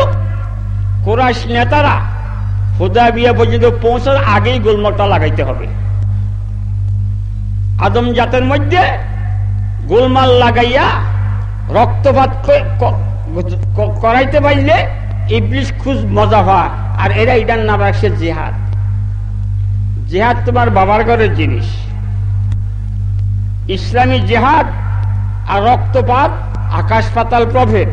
কোরআশ নেতারা হুদা বিয়া পর্যন্ত পৌঁছার আগেই গোলমটা লাগাইতে হবে। আদম জাতের মধ্যে গোলমাল লাগাইয়া রক্তপাত করাইতে পারলে ইবলিশ খুব মজা হয়, আর এরা এটার নাম রাখছে জেহাদ। জেহাদ তোমার বাবার ঘরের জিনিস। ইসলামী জেহাদ আর রক্তপাত আকাশ পাতাল প্রভেদ।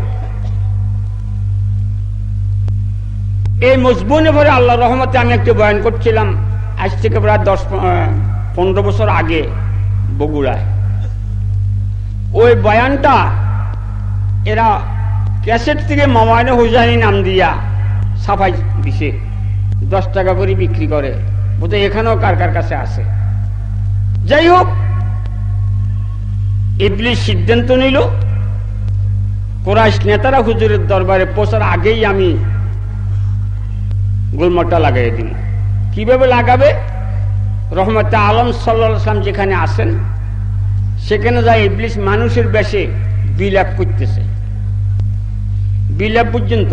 এই মজবুনে ভরে আল্লাহ রহমতে আমি একটু বয়ান করছিলাম, আজ থেকে প্রায় দশ পনেরো বছর আগে বগুড়ায়। ওই বয়ানটা এরা ক্যাসেট থেকে মামায়নে হুজানি নাম দিয়া সাফাই দিছে, দশ টাকা করে বিক্রি করে বোধ এখানেও কার কার কাছে আছে। যাই হোক ইবলিশ সিদ্ধান্ত নিল কোরআশ নেতারা হুজুরের দরবারে পৌঁছার আগেই আমি গোলমটা লাগাই দিন কীভাবে লাগাবে? রহমত আলম সাল্লাম যেখানে আসেন সেখানে যায় ইবলিশ মানুষের বেশে বিলাপ করতেছে। বিলাপ পর্যন্ত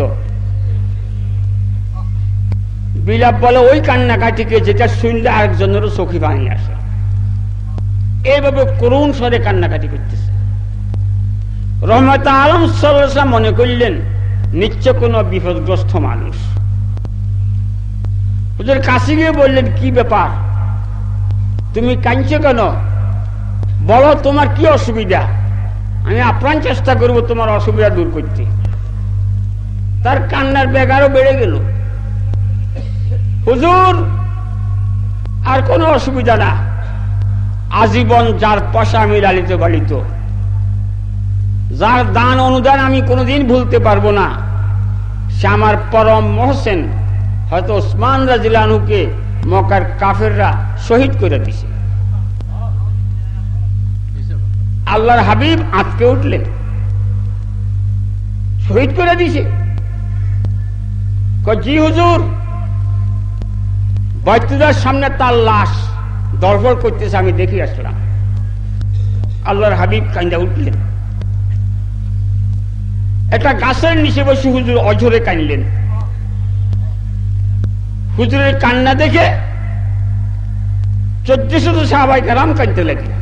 বিলাপ বলে ওই কান্নাকাটিকে যেটা শুনলে আরেকজনেরও চোখে পানি আসে। এইভাবে করুণ স্বরে কান্নাকাটি করতেছে। রহমত আলম সাল্লাহ মনে করলেন, নিশ্চয় কোন বিপদগ্রস্ত মানুষ। ওদের কাছে গিয়ে বললেন, কি ব্যাপার? তুমি কাঁদছো কেন? বলো, তোমার কি অসুবিধা? আমি আপ্রাণ চেষ্টা করব তোমার অসুবিধা দূর করতে। তার কান্নার বেগ আরও বেড়ে গেল। হুজুর, আর কোনো অসুবিধা না। আজীবন যার পয়সা আমি লালিত যার দান অনুদান আমি কোনোদিন ভুলতে পারব না। সে আমার পরম মহসেন, হয়তো ওসমান রাজিলানুকে মকার কাফেররা শহীদ করে দিছে। আল্লাহর হাবিব আটকে উঠলেন। শহীদ করে দিছে। জি হুজুর, বৈদ্যুদার সামনে তার লাশ। দরবর করতেছে, আমি দেখে আসলাম। আল্লাহর হাবিব কান্দা উঠলেন। একটা গাছের নিচে বসে হুজুর অঝরে কানলেন হুজুরের কান্না দেখে চোদ্দশো সাহাবাই কারাম কানতে লাগলেন।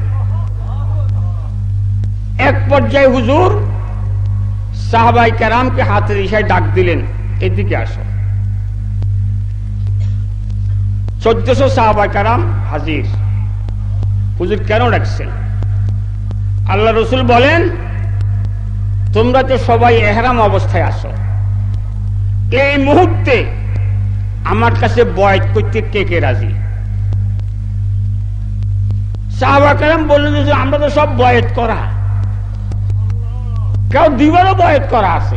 এক পর্যায়ে হুজুর সাহাবাই কারামকে হাতের ইশায় ডাক দিলেন, এদিকে আসো। চোদ্দশো সাহাবাই কারাম হাজির। হুজুর কেন ডাকছেন? আল্লাহ রসুল বলেন, তোমরা তো সবাই এহরাম অবস্থায় আসো এই মুহূর্তে আমার কাছে বয়স করতে কে কে রাজি? সাহাবাকারাম বললেন যে আমরা তো সব বয়স করা। কেউ দিবারও বয়স করা আছে।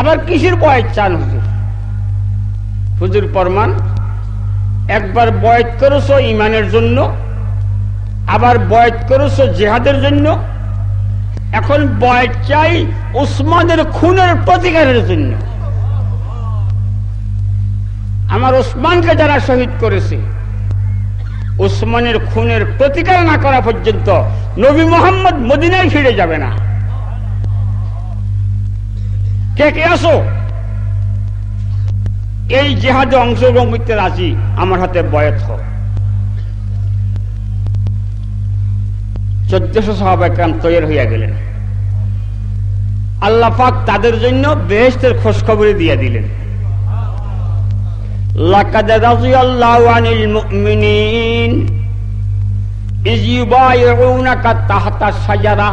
আবার কিসের বয়স চান হুজুর? হুজুর পরমান একবার বয়স করেছ ইমানের জন্য, আবার বয়স করেছ জেহাদের জন্য। এখন বয়স চাই উসমানের খুনের প্রতিকারের জন্য। আমার ওসমানকে যারা শহীদ করেছে ওসমানের খুনের প্রতিকার না করা পর্যন্ত নবী মোহাম্মদ মদিনায় ফিরে যাবে না। কে কে আসো এই জেহাদে অংশগ্রহণ করতে রাজি আমার হাতে বয়স হোক চোদ্দশো সাহাবাহাম তৈরি হইয়া গেলেন আল্লাহ পাক তাদের জন্য বেহেস্তের খোঁজখবরই দিয়ে দিলেন لقد رضي الله عن المؤمنين إذ يبايعونك تحت الشجرة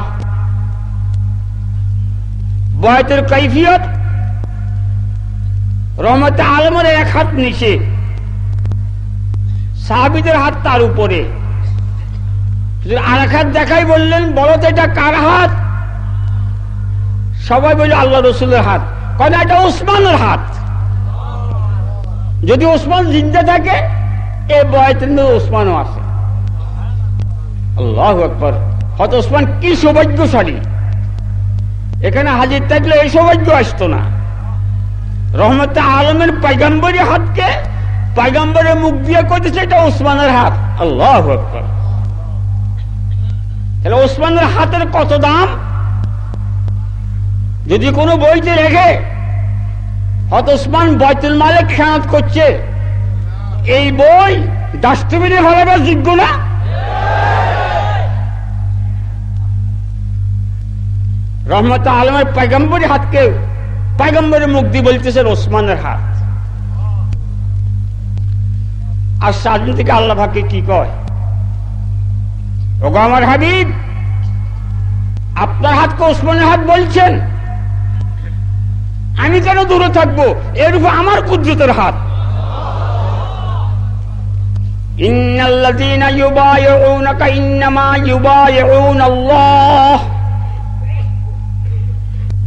বয়তের কৈফিয়ত রহমতে আলমের এক হাত নিচে, সাহাবিদের হাত তার উপরে। আর এক হাত দেখাই বললেন, বলো তো এটা কার হাত? সবাই বলল, আল্লাহ রসুলের হাত। কেন এটা ওসমানের হাত। যদি ওসমান জিন্দা থাকে, এ বয়তের মধ্যে ওসমানও আছে। আল্লাহ একবার হয়তো ওসমান কি সৌভাগ্যশালী। এখানে হাজির থাকলে এই সৌভাগ্য আসতো না। রহমত আলমের পাইগাম্বরী হাতকে পাইগাম্বরের মুখ দিয়ে করতেছে এটা ওসমানের হাত। আল্লাহ তাহলে ওসমানের হাতের কত দাম? যদি কোনো বইতে রেখে হত ওসমান বয়তুল মালিক খেয়াত করছে। এই বই ডাস্টবিনে ফেলাবার যোগ্য না? রহমত আলমের পাইগম্বরী হাতকে পাইগম্বরের মুখ দিয়ে বলতেছে ওসমানের হাত। আর সাদিন থেকে আল্লাহ ভাকে কি কয়? আমার হাবিব, আপনার হাতকে ওসমানের হাত বলছেন? আমি কেন দূরে থাকব? এর উপর আমার কুদ্রতের হাত। ইন্নাল্লাযীনা ইউবায়িউনাকা ইন্নামা ইউবায়িউনা আল্লাহ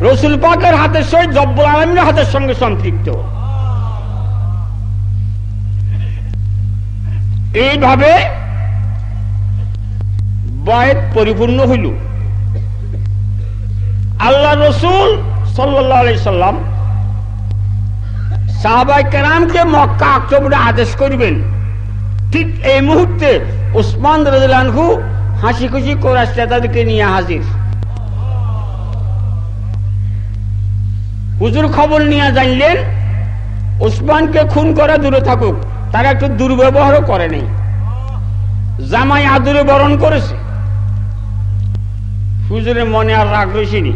রসুল পাকের হাতের সহিত জব্বুল আলমীর হাতের সঙ্গে সম্পৃক্ত। এইভাবে বয়েত পরিপূর্ণ হইল। আল্লাহ রসুল সাল্লাম সাহাবাই কেরামকে মক্কা আক্রমণে আদেশ করবেন। ঠিক এই মুহূর্তে উসমান রাজু হাসি খুশি কোরআশ তাদেরকে নিয়ে হাজির। হুজুর খবর নিয়ে জানলেন, উসমানকে খুন করা দূরে থাকুক, তারা একটু দুর্ব্যবহারও করে নেই। জামাই আদুরে বরণ করেছে। হুজুরের মনে আর রাগ রয়েছেনি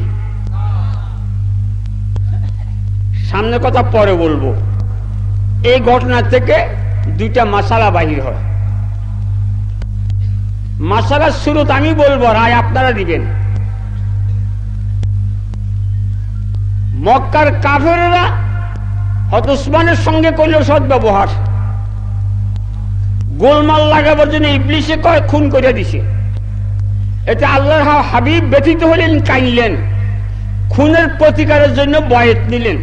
সামনে কথা পরে বলব। এই ঘটনা থেকে দুইটা মাসালা বাহির হয়। মাসালার শুরুত আমি বলব, রায় আপনারা দিবেন। মক্কার কাফেরা হত উসমানের সঙ্গে করল সৎ ব্যবহার। গোলমাল লাগাবার জন্য ইবলিশে কয় খুন করে দিছে। এতে আল্লাহর হাবিব ব্যথিত হলেন কাইলেন খুনের প্রতিকারের জন্য বয়েত নিলেন।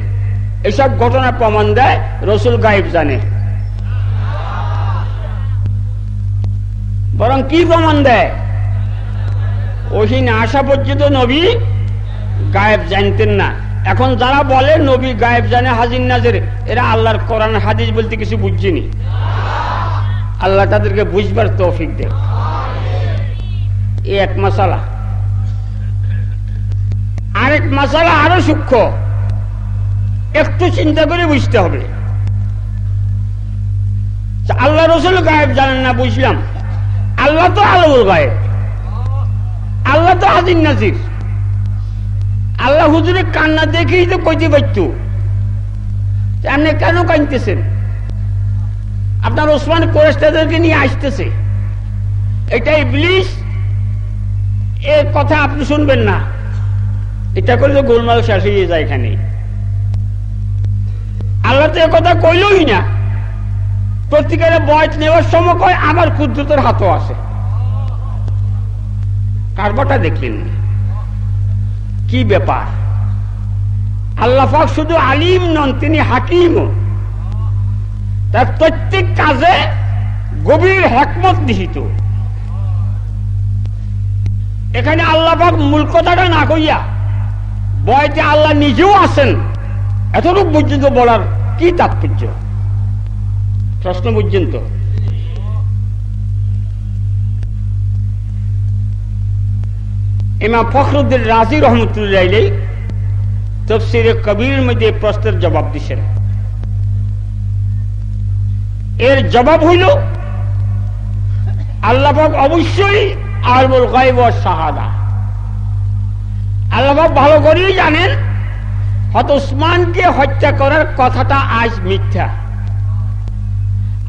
এসব ঘটনা প্রমাণ দেয় রসুল গাইব জানে। বরং কি প্রমাণ দেয়? ওহি না আসা পর্যন্ত নবী গায়েব জানতেন না। এখন যারা বলে নবী গায়েব জানে হাজির নাজের, এরা আল্লাহর কোরআন হাদিস বলতে কিছু বুঝছেনি আল্লাহ তাদেরকে বুঝবার তৌফিক দেয় এক মশালা আরেক মশালা আরও সূক্ষ্ম। একটু চিন্তা করে বুঝতে হবে। আল্লাহ রসুল গায়েব জানেন না, বুঝলাম। আল্লাহ তো আল্লাহ গায়েব। আল্লাহ তো হাজির নাজির। আল্লাহ হুজুরে কান্না দেখেই তো কইতে পারত। আপনি কেন কানতেছেন আপনার ওসমান কোরেস্তাদেরকে নিয়ে আসতেছে। এটাই ব্লিশ এর কথা আপনি শুনবেন না। এটা করলে গোলমাল শেষ হয়ে যায় এখানে। আল্লাহ তো কথা কইলই না। প্রত্যেকের বয়স নেওয়ার সময় কয় আমার কুদ্রতের হাতও আছে কারবারটা দেখলেন। কি ব্যাপার? আল্লাহ শুধু আলিম নন, তিনি হাকিম তার প্রত্যেক কাজে গভীর হকমত নিহিত। এখানে আল্লাহ মূল কথাটা না কইয়া বয়তে আল্লাহ নিজেও আছেন, এতটুকু পর্যন্ত বলার কি তাৎপর্য? প্রশ্ন পর্যন্ত। ইমাম ফখরুদ্দিন রাজি রহমতুল্লাহ তফসিরে কবির মধ্যে প্রশ্নের জবাব দিছেন। এর জবাব হইল, আল্লাহ অবশ্যই আলমুল গাইব শাহাদা। আল্লাহ ভালো করেই জানেন হত উসমানকে হত্যা করার কথাটা আজ মিথ্যা।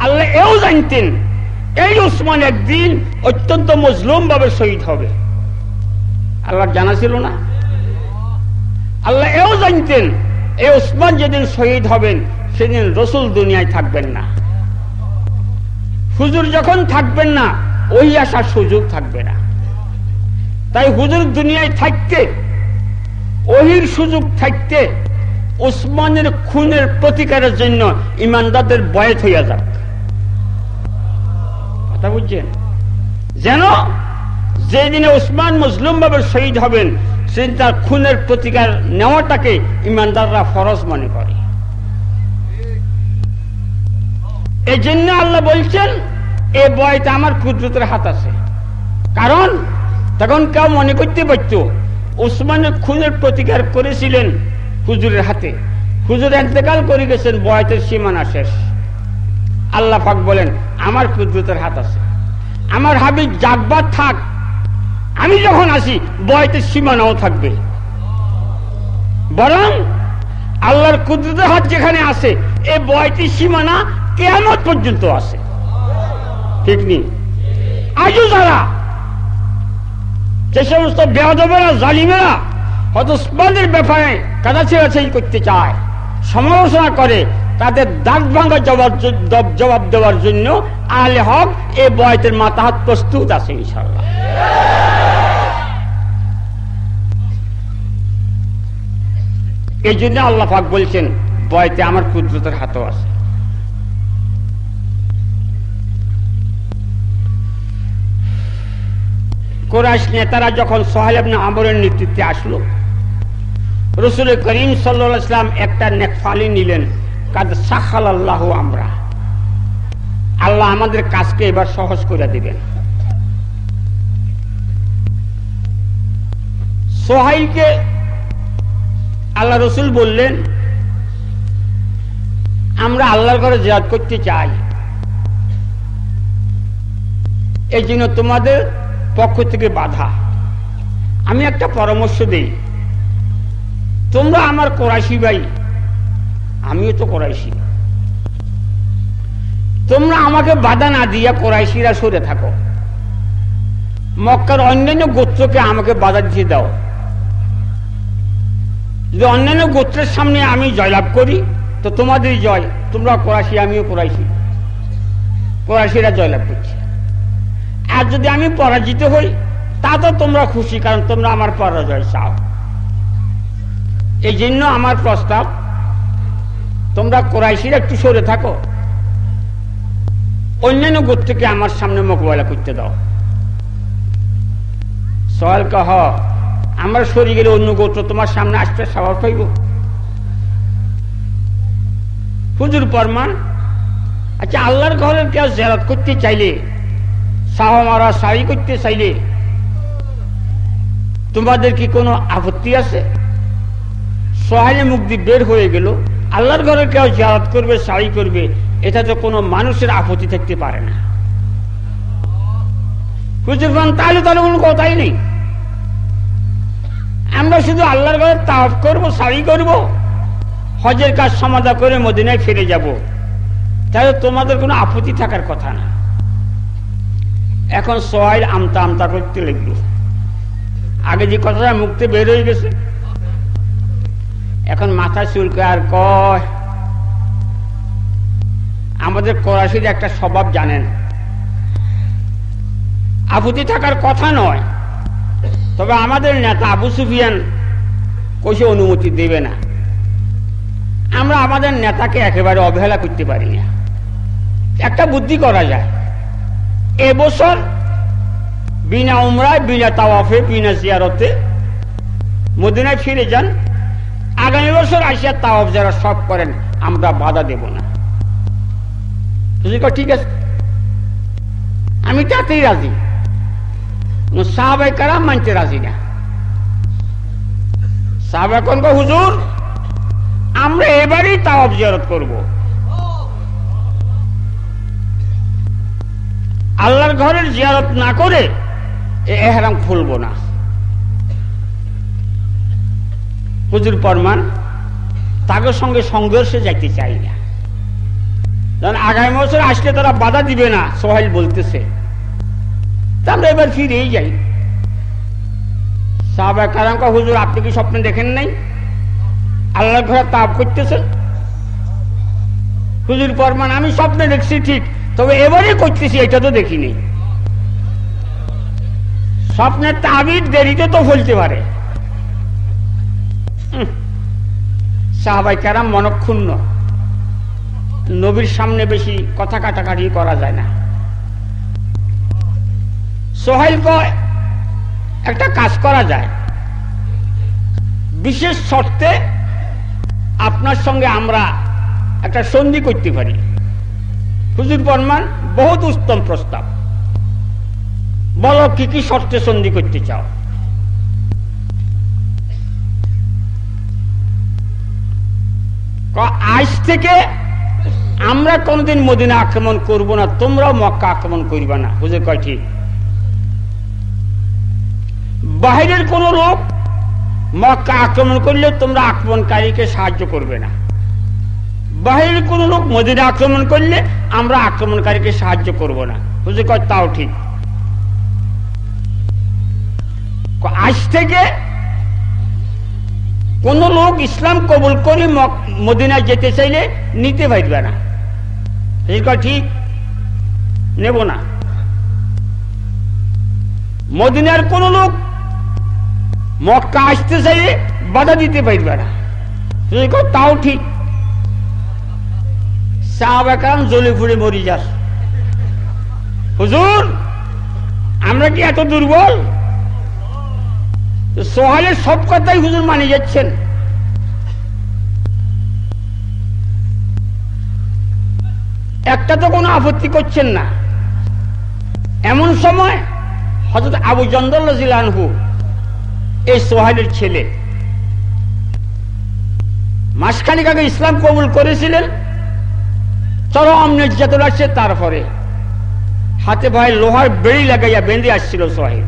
আল্লাহ এও জানতেন, এই উসমান একদিন অত্যন্ত মজলুম ভাবে শহীদ হবে। আল্লাহ জানা ছিল না। আল্লাহ এও জানতেন এই উসমান যেদিন শহীদ হবেন, সেদিন রসুল দুনিয়ায় থাকবেন না। হুজুর যখন থাকবেন না, ওই আসার সুযোগ থাকবে না। তাই হুজুর দুনিয়ায় থাকতে, ওহির সুযোগ থাকতে, উসমানের খুনের প্রতিকারের জন্য ইমানদারদের বয়স হইয়া যাক। কথা বুঝছেন? যেন যেদিনে উসমান মুসলিম ভাবে শহীদ হবেন, সেদিন তার খুনের প্রতিকার নেওয়াটাকে ইমানদাররা ফরজ মনে করে। এই জন্য আল্লাহ বলছেন, এ বয়টা আমার কুদরতের হাত আছে। কারণ, তখন কেউ মনে করতে পারত উসমানের খুনের প্রতিকার করেছিলেন হুজুরের হাতে। হুজুর এতেকাল করে গেছেন, বয়তের সীমানা শেষ। আল্লাহ পাক বলেন, আমার কুদরতের হাত আছে। আমার হাবিব জাগবার থাক আমি যখন আসি বয়তের সীমানাও থাকবে। বরং আল্লাহর কুদরতের হাত যেখানে আছে এই বয়টির সীমানা কেমন পর্যন্ত আছে। ঠিক নেই আজও যারা যে সমস্ত বেয়াদবেরা, জালিমেরা হয়তো উসমানের ব্যাপারে কাদাছেড়াছেড়ি করতে চায়, সমালোচনা করে, তাদের দাঁত ভাঙা জবাব জবাব দেওয়ার জন্য আলে হক এ বয়তের মাতাহাত প্রস্তুত আছে ইনশাল্লাহ এই জন্য আল্লাহ পাক বলছেন বয়তে আমার কুদরতের হাতও আছে। কোরআশ নেতারা যখন সোহেলেবন আমরের নেতৃত্বে আসলো, রসুল করিম সাল্লাম একটা নেকফালি নিলেন কাজ সাখাল আল্লাহ আমরা। আল্লাহ আমাদের কাজকে এবার সহজ করে দিবেন। সোহাইলকে আল্লাহ রসুল বললেন, আমরা আল্লাহর ঘরে জেরাত করতে চাই। এই জন্য তোমাদের পক্ষ থেকে বাধা। আমি একটা পরামর্শ দেই। তোমরা আমার কোরাইশি ভাই, আমিও তো কোরাইশি। তোমরা আমাকে বাধা না দিয়া কোরাইশিরা সরে থাকো। মক্কার অন্যান্য গোত্রকে আমাকে বাধা দিয়ে দাও। যদি অন্যান্য গোত্রের সামনে আমি জয়লাভ করি, তো তোমাদের জয়, তোমরা কোরাইশি আমিও কোরাইশি কোরাইশিরা জয়লাভ করছে। আর যদি আমি পরাজিত হই, তা তো তোমরা খুশি, কারণ তোমরা আমার পরাজয় চাও। এই জন্য আমার প্রস্তাব, তোমরা কোরাইশির একটু সরে থাকো। অন্যান্য গোত্রকে আমার সামনে মোকাবেলা করতে দাও। সয়াল কহ আমরা সরে গেলে অন্য গোত্র তোমার সামনে আসতে স্বভাব পাইব? হুজুর পরমান আচ্ছা আল্লাহর ঘরের কেউ জেরাত করতে চাইলে, সাহ মারা সাই করতে চাইলে, তোমাদের কি কোনো আপত্তি আছে? সহায় মুক্তি বের হয়ে গেল, আল্লাহর ঘরে কেউ জিয়ারত করবে সাই করবে, এটা তো কোনো মানুষের আপত্তি থাকতে পারে না। হুজুর খান তাহলে তাহলে কোনো কথাই নেই। আমরা শুধু আল্লাহর ঘরে তাফ করব সাই করব, হজের কাজ সমাধা করে মদিনায় ফিরে যাব। তাহলে তোমাদের কোনো আপত্তি থাকার কথা না। এখন সোহাইল আমতা আমতা করতে লাগল। আগে যে কথাটা মুক্তি বের হয়ে গেছে, এখন মাথা চুলকে আর কয়? আমাদের করাশির একটা স্বভাব জানেন। আপত্তি থাকার কথা নয়। তবে আমাদের নেতা আবু সুফিয়ান কষে অনুমতি দেবে না। আমরা আমাদের নেতাকে একেবারে অবহেলা করতে পারি না। একটা বুদ্ধি করা যায়। এবছর বিনা উমরায়, বিনা তাওয়াফে, বিনা জিয়ারতে মদিনায় ফিরে যান। আগামী বছর আসিয়া তাওয়াফ যারা সব করেন, আমরা বাধা দেব না। ঠিক আছে? আমি তাতেই রাজি। সাহাবাই কারাম মানতে রাজি না সাহাবাই কোন হুজুর আমরা এবারই তাওয়াফ জিয়ারত করব আল্লাহর ঘরের জিয়ারত না করে এহরাম খুলবো না হুজুর পরমান তাদের সঙ্গে সংঘর্ষে যাইতে চাই না আগামী বছর আসলে তারা বাধা দিবে না সোহেল বলতেছে আমরা এবার ফিরেই যাই। সাহাবা কারামকা হুজুর, আপনি কি স্বপ্ন দেখেন নাই? আল্লাহর ঘরে তাপ করতেছেন? হুজুর পরমান আমি স্বপ্নে দেখছি ঠিক, তবে এবারে করতেছি, এটা তো দেখিনি স্বপ্নের তাবির দেরিতে তো ফলতে পারে। সাহাবাই মনক্ষুণ্ণ। নবীর সামনে বেশি কথা কাটাকাটি করা যায় না। সোহেল কয় একটা কাজ করা যায়। বিশেষ শর্তে আপনার সঙ্গে আমরা একটা সন্ধি করতে পারি। হুজুর বর্মান, বহুত উত্তম প্রস্তাব। বলো, কি কি শর্তে সন্ধি করতে চাও? আজ থেকে আমরা কোনদিন মদিনা আক্রমণ করব না, তোমরাও মক্কা আক্রমণ করবে না। হুজুর কয় ঠিক? বাহিরের কোন লোক মক্কা আক্রমণ করলে তোমরা আক্রমণকারীকে সাহায্য করবে না। বাহিরের কোন লোক মদিনা আক্রমণ করলে আমরা আক্রমণকারীকে সাহায্য করব না। হুজুর কয় তাও ঠিক। আজ থেকে কোন লোক ইসলাম কবুল করে মদিনায় যেতে চাইলে নিতে পারবে না। ঠিক। নেব না। মদিনার কোন লোক মক্কা আসতে চাইলে বাধা দিতে পারবে না। তাও ঠিক। সাহাবাকাম জ্বলে ফুড়ে মরি যাস। হুজুর, আমরা কি এত দুর্বল? সোহাইলের সব কথাই হুজুর মানে যাচ্ছেন। একটা তো কোনো আপত্তি করছেন না। এমন সময় হজরত আবু জন্দরহু এই সোহাইলের ছেলে। মাসখানিক আগে ইসলাম কবুল করেছিলেন, চরম নির্যাতন আসছে তারপরে। হাতে ভাই লোহার বেড়ি লাগাইয়া বেঁধে আসছিল সোহাইল।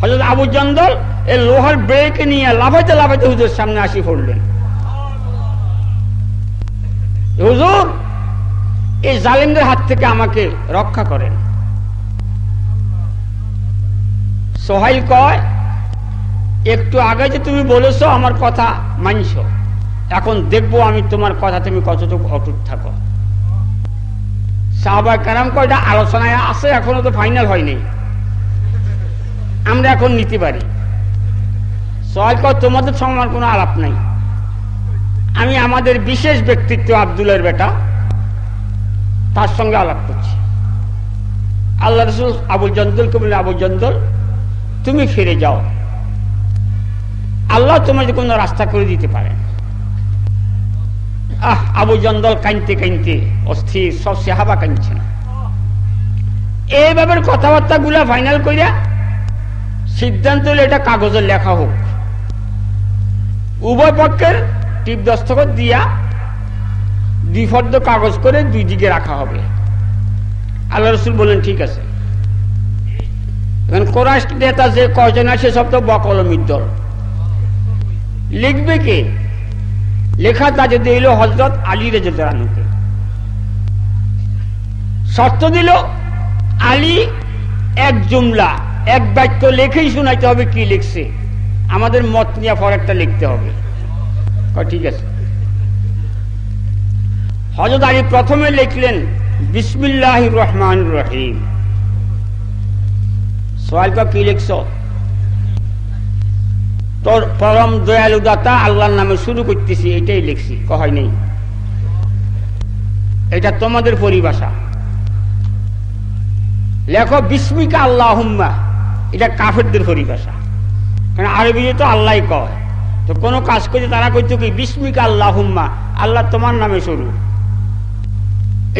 হজরত আবু জন্দল এই লোহার বেড়িকে নিয়ে লাফাইতে লাফাইতে হুজুর সামনে আসি পড়লেন। হুজুর, এই জালিমদের হাত থেকে আমাকে রক্ষা করেন। সোহাইল কয় একটু আগে যে তুমি বলেছ, আমার কথা মানছ। এখন দেখব আমি তোমার কথা তুমি কতটুকু অটুট থাকো। সাহবাই কারাম কয়টা আলোচনায় আছে, এখনও তো ফাইনাল হয়নি। আমরা এখন নিতে পারি। কয়, তোমাদের আমার কোনো আলাপ নাই। আমি আমাদের বিশেষ ব্যক্তিত্ব আবদুলের বেটা, তার সঙ্গে আলাপ করছি। আল্লাহ রসুল আবুল জন্দলকে বলে আবুল জন্দল, তুমি ফিরে যাও। আল্লাহ তোমাকে কোনো রাস্তা করে দিতে পারে। আহ, আবু জন্দল কানতে কানতে অস্থির, সব সেহাবা কানছে না এইভাবে কথাবার্তা গুলা ফাইনাল করিয়া সিদ্ধান্ত হলে এটা কাগজে লেখা হোক। উভয় পক্ষের টিপ দস্তখত দিয়া দ্বিফর্দ কাগজ করে দুই দিকে রাখা হবে। আল্লাহ রসুল বললেন, ঠিক আছে। এখন কোরআশ নেতা যে কয়জন আছে সব তো বকলমির দল। লিখবে কে? লেখা তা যদি এলো হজরত আলী রেজুকে শর্ত দিল, আলী এক জুমলা, এক বাক্য লেখেই শোনাইতে হবে কি লিখছে। আমাদের মত নিয়ে ফরেকটা লিখতে হবে। ঠিক আছে। হজরত আলী প্রথমে লিখলেন বিসমিল্লাহ রহমান রহিম। সোয়াল কি লিখছ? তোর পরম দয়ালু দাতা আল্লাহর নামে শুরু করতেছি, এটাই লিখছি কহাই নেই। এটা তোমাদের পরিভাষা। লেখো, বিস্মিকা আল্লাহ হুম্মা এটা কাফেরদের পরিভাষা। কারণ আরবি তো আল্লাহ কয়। তো কোনো কাজ করছে তারা করছে কি, বিস্মিকা আল্লাহ হুম্মা আল্লাহ তোমার নামে শুরু।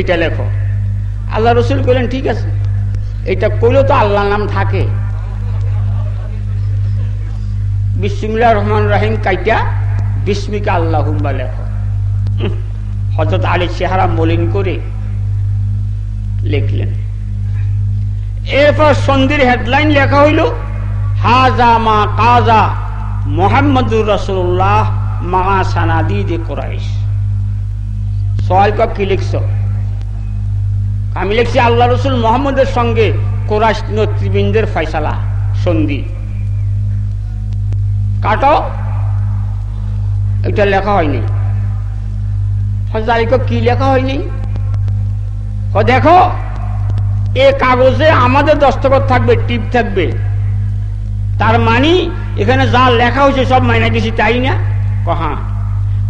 এটা লেখো। আল্লাহ রসুল করলেন ঠিক আছে। এটা করলেও তো আল্লাহর নাম থাকে। বিসমিল্লা রহমান রাহিম কাইটা বিস্মিকা আল্লাহ লেখো। হজরত আলী চেহারা মলিন করে লিখলেন। এরপর সন্ধির হেডলাইন লেখা হইল, হাজা মা কাজা মোহাম্মদুর রসুল্লাহ মা সানাদি দে কোরাইশ সবাই কি লিখছ? আমি লিখছি, আল্লাহ রসুল মোহাম্মদের সঙ্গে কোরাইশ নেতৃবৃন্দের ফয়সালা, সন্ধি। কাটো। এটা লেখা হয়নি। হজারিক কি লেখা হয়নি? দেখো এ কাগজে আমাদের দস্তখত থাকবে, টিপ থাকবে। তার মানি, এখানে যা লেখা হয়েছে সব মাইনা দিছি, তাই না? কহা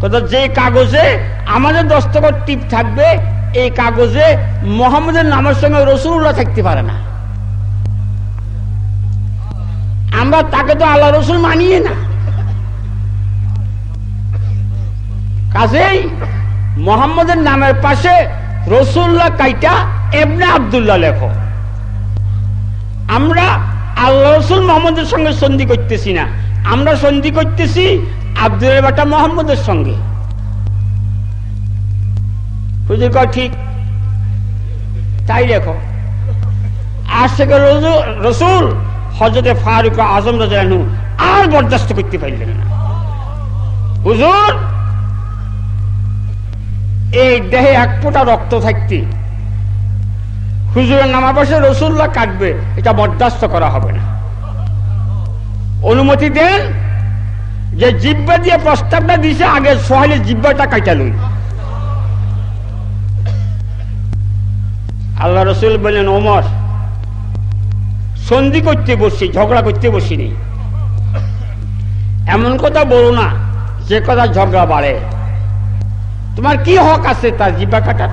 তো যে কাগজে আমাদের দস্তখত টিপ থাকবে, এই কাগজে মোহাম্মদের নামের সঙ্গে রসুল্লাহ থাকতে পারে না। আমরা তাকে তো আল্লাহ রসুল মানিয়ে না। কাজেই মোহাম্মদের নামের পাশে রসুল্লাহ কাইটা এবনে আবদুল্লাহ লেখো। আমরা আল্লাহ রসুল মোহাম্মদের সঙ্গে সন্ধি করতেছি না। আমরা সন্ধি করতেছি আব্দুল বাটা মোহাম্মদের সঙ্গে। হুজুর কয়, ঠিক। তাই লেখো। আজ থেকে রসুল হজরতে ফারুক আজম রাজু আর বরদাস্ত করতে পারলেন না। হুজুর, এই দেহে এক ফোঁটা রক্ত থাকতে হুজুরের নামা পাশে রসুল্লাহ কাটবে এটা বরদাস্ত করা হবে না। অনুমতি দেন যে জিব্বা দিয়ে প্রস্তাবটা দিছে, আগে সোহাইলের জিব্বাটা কাটা লই। আল্লাহ রসুল বললেন, ওমর সন্ধি করতে বসছি, ঝগড়া করতে বসিনি। এমন কথা বলো না, যে কথা ঝগড়া বাড়ে। তোমার কি হক আছে তার জিব্বা কাটার?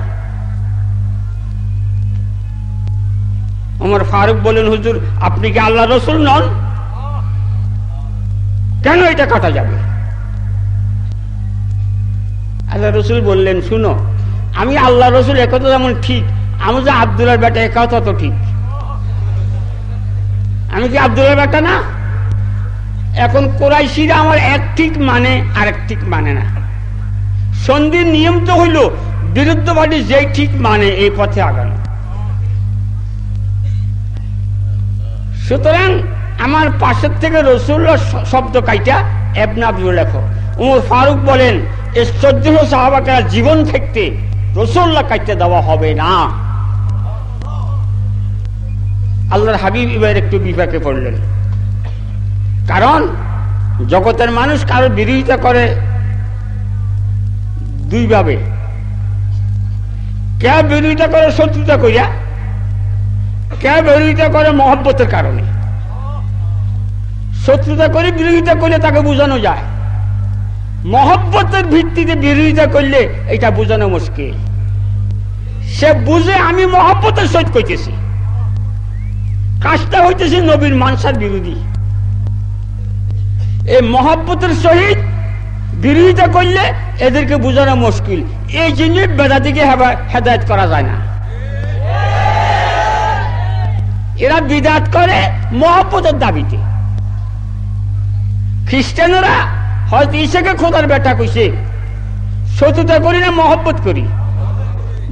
ওমর ফারুক বলেন হুজুর, আপনি কি আল্লাহ রসুল নন? কেন এটা কাটা যাবে? আল্লাহ রসুল বললেন, শুনো, আমি আল্লাহ রসুল, একথা যেমন ঠিক, আমি যে আবদুল্লার বেটা একথা তো ঠিক। আমি কি আবদুল্লার বেটা না? এখন কোরাইশিরা আমার এক ঠিক মানে আর এক ঠিক মানে না। সন্ধির নিয়ম তো হইল বিরুদ্ধ পার্টি যেই ঠিক মানে এই পথে আগানো। সুতরাং আমার পাশের থেকে রসুল্লাহ শব্দ কাইটা এবনা আব্দুল লেখো। উমর ফারুক বলেন এই চোদ্দ সাহাবাকে জীবন থাকতে রসুল্লাহ কাইতে দেওয়া হবে না। আল্লাহর হাবিব এবার একটু বিপাকে পড়লেন। কারণ জগতের মানুষ কারও বিরোধিতা করে দুইভাবে। কে বিরোধিতা করে শত্রুতা করিয়া কে বিরোধিতা করে মহব্বতের কারণে। শত্রুতা করে বিরোধিতা করলে তাকে বোঝানো যায়। মহব্বতের ভিত্তিতে বিরোধিতা করলে এটা বোঝানো মুশকিল। সে বুঝে আমি মহব্বতের সহিত করতেছি কাজটা হইতেছে নবীর মানসার বিরোধী। এই মহব্বতের সহিত বিরোধিতা করলে এদেরকে বোঝানো মুশকিল। এই জন্য বেদাতিকে হেদায়ত করা যায় না। এরা বিদাত করে মহব্বতের দাবিতে। খ্রিস্টানরা হয়তো ইসাকে খোদার বেটা কইছে, শত্রুতা করি না মহব্বত করি।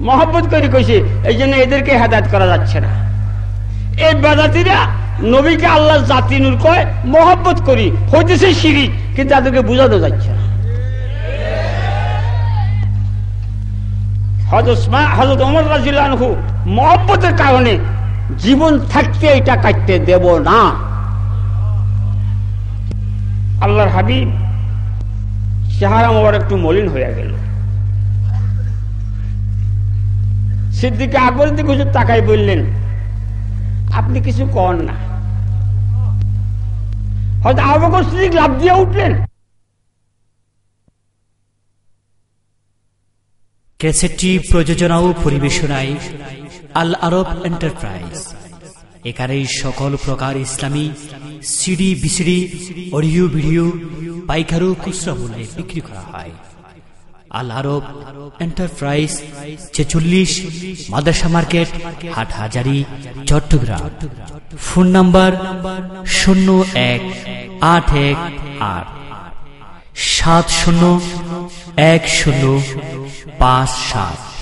মহব্বত করি কইছে, এই জন্য এদেরকে হেদায়ত করা যাচ্ছে না। এই বেদাতিরা নবীকে আল্লাহ জাতি নূর কয়, মহব্বত করি। হইতেছে শিরিক, কিন্তু তাদেরকে বোঝানো যাচ্ছে হজরত কারণে জীবন থাকতে এটা কাটতে দেব না। আল্লাহর হাবিব, চেহারা মোবার একটু মলিন হয়ে গেল। সিদ্দিকে আকবর দিকে তাকাই বললেন আপনি কিছু কন না। হয়তো আবকর সিদ্দিক লাভ দিয়ে উঠলেন। ক্যাসেটটি প্রযোজনা ও পরিবেশনায় আল আরব এন্টারপ্রাইজ। এখানে সকল প্রকার ইসলামী সিডি, বিসিডি, অডিও, ভিডিও, পাইকারু, খুচরা মূল্যে বিক্রি করা হয়। আল আরব এন্টারপ্রাইজ ছেচল্লিশ মাদ্রাসা মার্কেট হাট হাজারি চট্টগ্রাম। ফোন নাম্বার শূন্য এক আট এক আট। সাত শূন্য এক শূন্য পাঁচ সাত।